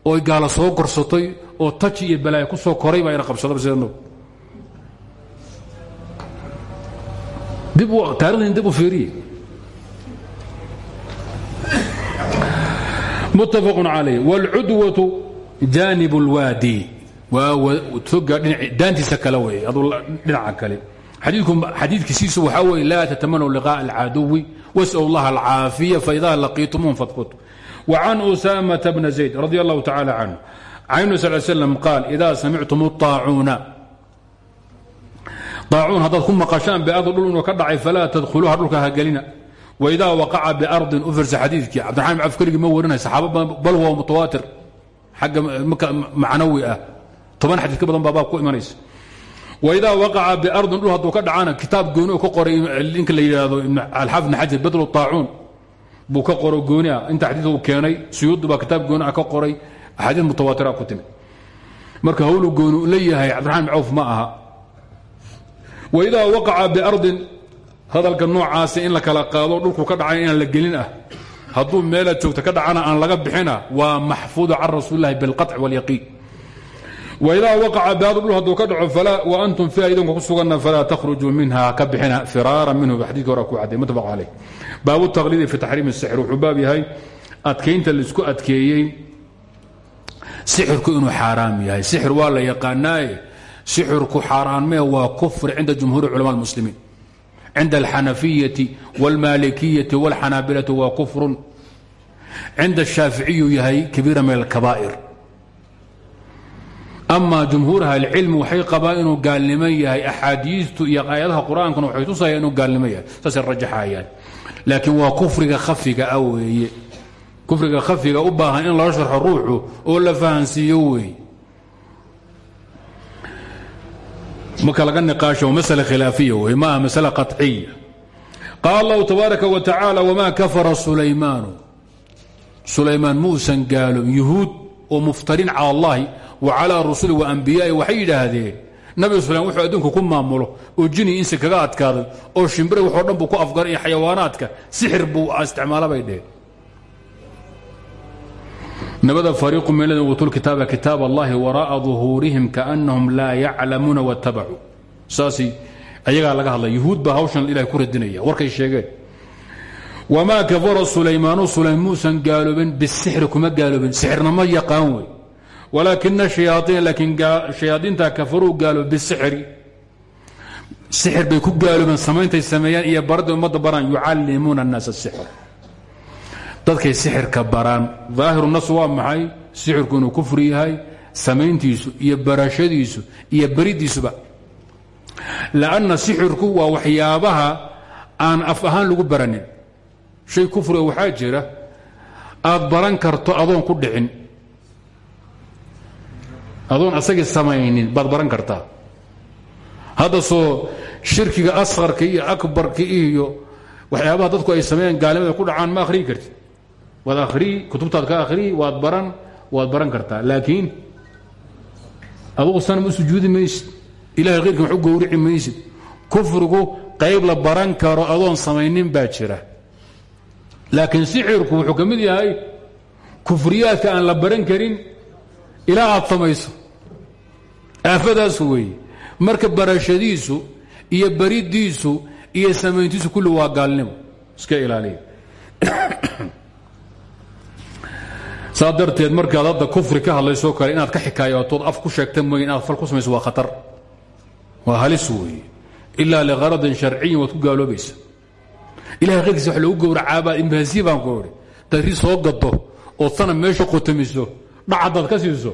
oo gaala soo gorsatay oo taji iyo balaaya ku soo koray baa ina qabsadaba sideedno dib taarikhdan dib u fiiriye متفق عليه والcudوة جانب الwاdي daantiisa kale wey dhinaca kale xadiikiisiisu waxaa wey laa تتmنوا لقاء العaduوi واسأل الله العاaفية فإذا لقيتمهم فاثبتوا وعن أسامة بن زيد رضي الله تعالى عنه عن النبي صلى اه عليه وسلم قال إذا سمعتم الطاacuuن طاacuun haddaad ku maqaشhaan بأrض dhul inuu ka dhacay falaa تdkلوuha dhulka hagelina wإida waqaca bardin u firsa xadiikii cabdiraman bn caf keligii ma warinay saxaaba bal waa mutawaatir xagga macnawi ah toban xadiid ka badan baa baab ku imanaysa waidaa waqaca biardin dhul hadduu ka dhacana kitaab gooni oo ka qoray ninka la yidhaahdo alxaafid ibn xajar badl طaacuun buu ka qoro gooni ah inta xadiid uu keenay suyuudi baa kitaab gooni ah ka qoray axaadiid mutawaatira ku timid marka hawlu gooni u leeyahay cabdiraman bn cawf ma aha waidaa waqaca biardin hadalka noocaasi in la kala qaado dhulku ka dhacay inaan la gelin ah hadduu meelaad joogta ka dhacana aan laga bixina waa maxfuudu can rasuulilahi bilqaطc wاlyaqiin waidaa waqaca baadu dhul hadduu ka dhaco wa antum fiiha idinku ku suganna falaa takhrujuu minha ka bixina firaara minhu xadiidka hora ku cadday mutafaq caleyh baabu taqliidi fi taxriim الsixr wuxuu baab yahay adkaynta laisku adkeeyey sixirku inuu xaaraam yahay sixir waa la yaqaanaaye sixirku xaaraanmee waa kufri cinda jumhuuri culama اlmuslimiin cinda alxanafiyi wاlmaalikiyi wاlxanaabilai waa kufru cinda shaaficiyu yahay kabiira min alkabaa'ir ama jumhuur ahlicilmi waxay qabaan inuu gaalnimo yahay axaadiistu iyo aayadaha qur'aankuna waxay tusaya inuu gaalnimo yahay saasay rajaxayaan laakiin waa kufriga khafiga a weeye kufriga khafiga u baahan in loo sharxo ruuxu oo la fahansiiyo weeye marka laga niqaasho masl khilaafiya wey maaha masale qaطciya qaala allahu tabaaraka wa tacaala wmaa kafara sulaymaanu? Sulaymaan muusan gaalom yuhuud oo muftarin cala allahi wa calaa rusuli wa ambiyaai waxay yidhaahdeen nabi sulaym wuxuu adduunka ku maamulo oo jini insi kaga adkaaday oo shimbira waxoo dhan buu ku afgaray iyo xayawaanaadka sixir buu isticmaalo nabada fariiqu min ladin uutuu kitaaba kitaab allahi waraa'a duhuurihim kaannahum laa yaclamuuna watabacuu saasay ayagaa laga hadlaya yuhuud baa hawshan ilahay ku radinaya. Warkay sheegeen. Wamaa kafara sulaymaanu sulaym muusan gaaloobin kuma gaaloobin. Sixirna ma yaqaan wey walaakina shayaaiin laakiin shayaadiinta kafaruu gaaloob bisixri. Sixir bay ku gaaloobeen samaystay sameeyaan iyo baradda ummadda baraan yucallimuuna annaasa sixr dadkay sixirka baraan. Daahiru nas waa maxay? Sixirku inuu kufri yahay samayntiisu iyo barashadiisu iyo beridiisuba. Lanna sixirku waa waxyaabaha aan af ahaan lagu baranin. Shay kufriga waxaa jira aad baran karto adoon ku dhicin. Adoon asagii samaynin baad baran kartaa. Hadda soo shirkiga asqarka iyo akbarka iyo waxyaabaha dadku ay sameeyaan gaalimada ku dhacaan ma akhriyi karti waad akhriyi kutubtaad ka akhriyi waad baran waad baran kartaa laakiin adugu sanam u sujuudi maysid. Ilahay khayrkan wax u gowrici maysid. Kufrigu qayb la baran karo adoon samaynin baa jira. Laakiin sixirku wuxuu ka mid yahay kufriyaadka aan la baran karin ilaa aad samayso. Aafadaas weeye marka barashadiisu iyo baridiisu iyo samayntiisu kulli waa gaalnimo. Iska ilaaliya saa darteed markaad hadda kufri ka hadlaysoo kale inaad ka xikaayatood af ku sheegta mooye inaad fal ku samayso waa khatar. Waa halis weeye. Ilaa liqaradin sharciyin waad ku gaaloobaysa. Ilahay wax loogu gowracaabaa imbaasiya baan ku idhi soo gado ood sana meesha qotamiso dhac haddaad ka siiso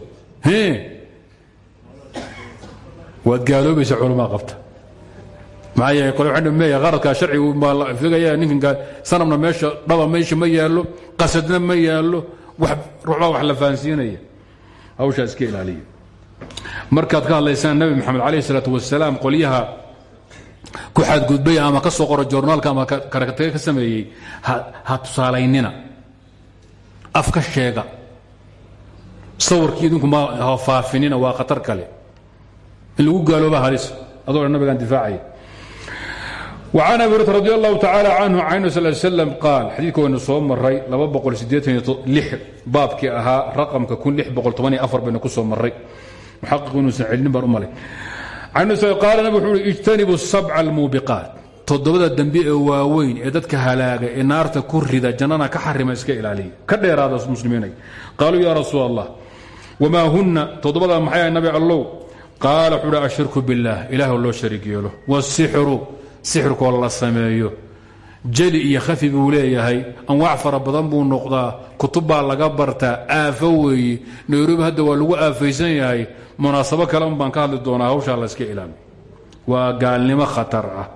waad gaaloobaysa culamaa qabta. Maxaa yeele qole waxay meeya qaradkaa sharcigu baa la figaya ninkan sanabna meesha dhaba meesha ma yaallo qasadna ma yaallo ruuxbaa wax la fahansiinaya. Hawshaa iska ilaaliya markaad ka hadlaysaan nabi maxamed calayh isalaatu wasalaam qolyaha ku xadgudbay ama ka soo qora joornaalka ama karakatega ka sameeyey ha tusaalaynina af ka sheega. Sawirkii idinku ma faafinina waa khatar kale. In lagu gaalooba halis adoo dhan nabigaan difaacaya an abi hurr radi allahu tacaala canhu can sm qaal xadiidka waynu soo maray baabkii ahaa raqamka baynu ku soo maray muxaqiqu inuusan celinin baan u malay. Qaala nabig wuxuu uhi ijtanibu sabca almuubiqaat. Toddobada dembi ee waaweyn ee dadka halaaga ee naarta ku rida jannana ka xarima iska ilaaliya ka dheeraada muslimiinay. Qaaluu yaa rasuul allah wamaa hunna? Toddobada maxay nabi allow? Qaala wuxuu uhi ashirku billaah ilaahu loo shariig yeelo. Wasixru sixirkoo la sameeyo. Jeli iyo khafi buu leeyahay. Anwaac fara badan buu noqdaa. Kutub baa laga bartaa aafo weeye nairobi hadda waa lagu aafaysan yahay. Munaasabo kale baan ka hadli doonaa. Hawshaa la iska ilaaliyo waa gaalnimo khatar ah.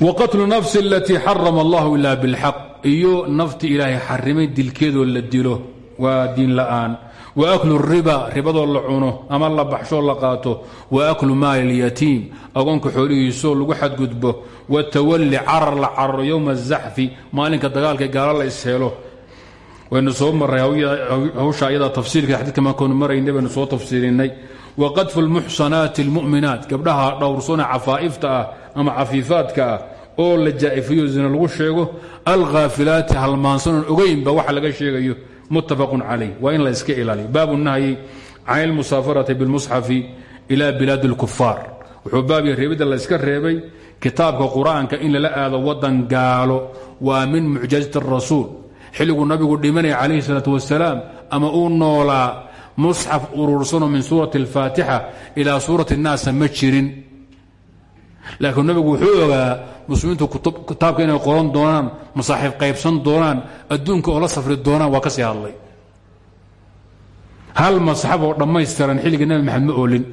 Wa qatlu nafsi alatii xarama allahu ila bilxaq. Iyo nafti ilaahay xarimay dilkeedoo la dilo. Waa diin la'aan wa aklu riba ribadoo la cuno ama la baxshoo la qaato. Wa aklu maali اlyatiim agoonka xoolihiisoo lagu xadgudbo. Watawali carar la cararo yowma azaxfi maalinka dagaalka gaalo la ishelo waynu soo maray hawsha ayadaa tafsiirka xadiidka markoonu maraynay baynu soo tafsiirinay wa qadfu lmuxsanaati اlmu'minaat gabdhaha dhowrsona cafaa'ifta ah ama cafiifaadka ah oo la jaa'ifiyo zina lagu sheego. Alkhaafilaati halmaansanon ogeynba waxa laga sheegayo muttafaq calayh waa in la iska ilaaliyo baabu nahyi can ilmusaafarati bilmusxafi ila bilaadi اlkufaar wuxuu baabya reebidda la iska reebay kitaabka qur-aanka in lala aado wadan gaalo waa min mucjazati rasuul xilliguu nabigu dhimanaya calayhi salaatu wasalaam ama uu noolaa musxaf urursano min suurati alfaatixa ilaa suurati الnaasa ma jirin laakiin nabigu wuxuu ogaa muslimiintu kitaabka inay qoran doonaan masaaxiif qaybsan doonaan adduunka oo la safri doonaan waa ka sii hadlay. Hal masxaf oo dhammaystiran xilligii nabi maxamed ma oolin.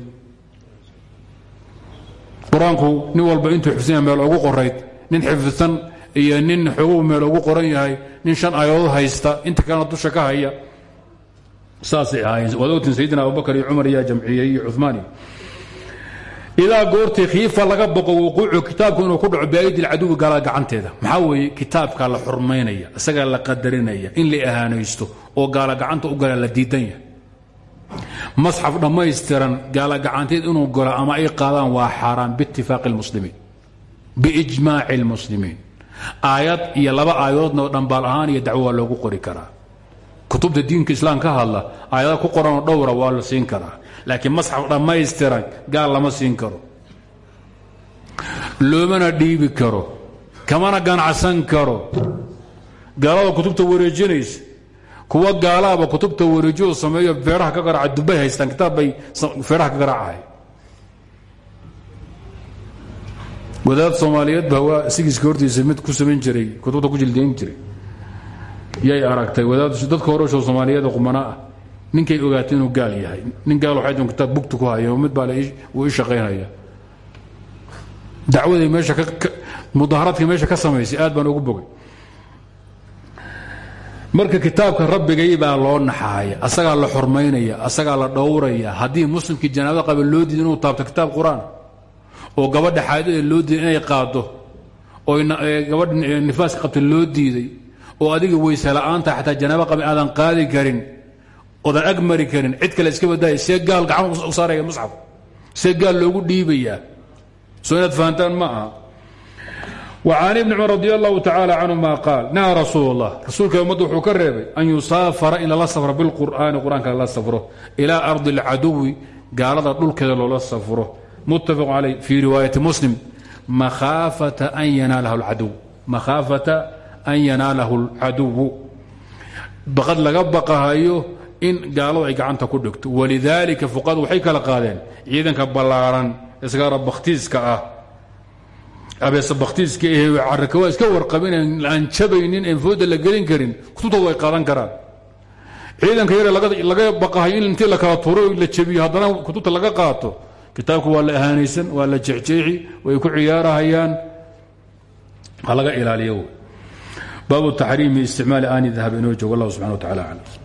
Qur'aanku nin walba intuu xifsanya meel ugu qorayd nin xifidsan iyo nin xoguhu meel ugu qoran yahay nin shan aayadood haysta inta kalena dusha ka haya. Saasay ahaayeen. Waad ogtiin sayidina abubakar iyo cumar yaa jamciyey iyo cumaan idaa goortii khiifa laga boqo wuquucu kitaabku inuu ku dhaco biaidi lcaduwi gaalada gacanteeda. Maxaa weeye kitaabkaa la xurmaynaya isagaa la qadarinaya in la ahaanaysto oo gaala gacanta u gala la diidan yahay. Masxaf dhammaystiran gaala gacanteed inuu galo ama ay qaadaan waa xaaraan biitifaaqi اlmuslimiin biijmaaci اlmuslimiin aayad iyo laba aayadoodna dhambaal ahaan iyo dacwo waa loogu qori karaa. Kutubta diinka islaam ka hadla aayada ku qoranoo dhowra waa la siin karaa laakiin masxaf dhammaystiran gaal lama siin karo. Loomana dhiibi karo kamana ganacsan karo. Gaalada kutubta wareejinaysa kuwa gaalaaba kutubta wareejiyo sameeyo feeraha ka garaaca dubbay haystaan kitaab bay feeraha ka garaacahay wadaad soomaaliyeed baa waa sigiiska hortiisa mid ku samayn jiray kutubta ku jildayn jiray. Yay aragtay wadaad dadka horeshoo soomaaliyeed qumana ah ninkay ogaatay inuu gaal yahay. Nin gaal waxay doon kitaab bugta ku haya mid baa wuu ii shaqaynaya. Dacwaday meesha mudaharaadkii meesha ka samaysay aad baan ugu bogay. Marka kitaabka rabbigay baa loo naxaaya asagaa la xurmaynaya asagaa la dhowraya. Haddii muslimkii janaabo qaba loo diiday inuu taabto kitaab qur'aan oo gabadha xaadada loo diiday inay qaado oo gabadha nifaaska qabta loo diiday oo adiga weyse la'aanta xataa janaabo qaba aadan qaadi karin odan ag mari karin. Cid kale iska badaaya see gaal gacma u saaraya musxaf see gaal loogu dhiibayaa soo inaad ma aha. Wa can ibni cumar radi allahu tacaala canhuma qaal naha rasuul allah rasuulka wuxuu ka reebay an yusaafara in lala safro bilqur'aani qur'aanka lala safro ilaa ardi alcaduwi gaalada dhulkeeda loola safro. Muttafaqu calay fii riwaayati muslim makhaafata an yanaalahu lcaduw makhaafata an yanaalahu lcaduwu baqad laga baqahayo in gaaladu ay gacanta ku dhigto. Walidaalika fuqadu waxay kala qaadeen ciidanka ballaaran isgaara bakhtiiska ah. Abeese bakhtiiska ahe carrika waa iska warqabin aan jabaynin een fooda la gelin karin kutubtooda way qaadan karaan. Ciidanka yare laga baqahayo in intii la kala tuuro la jabiyo haddana kutubta laga qaato. Kitaabku waa la ahaanaysan waa la jexjeexi way ku ciyaarahayaan. Ha laga ilaaliyo. Baabu taxriimi isticmaali aani dahab inoo joogo allah subxana wa tacala aclam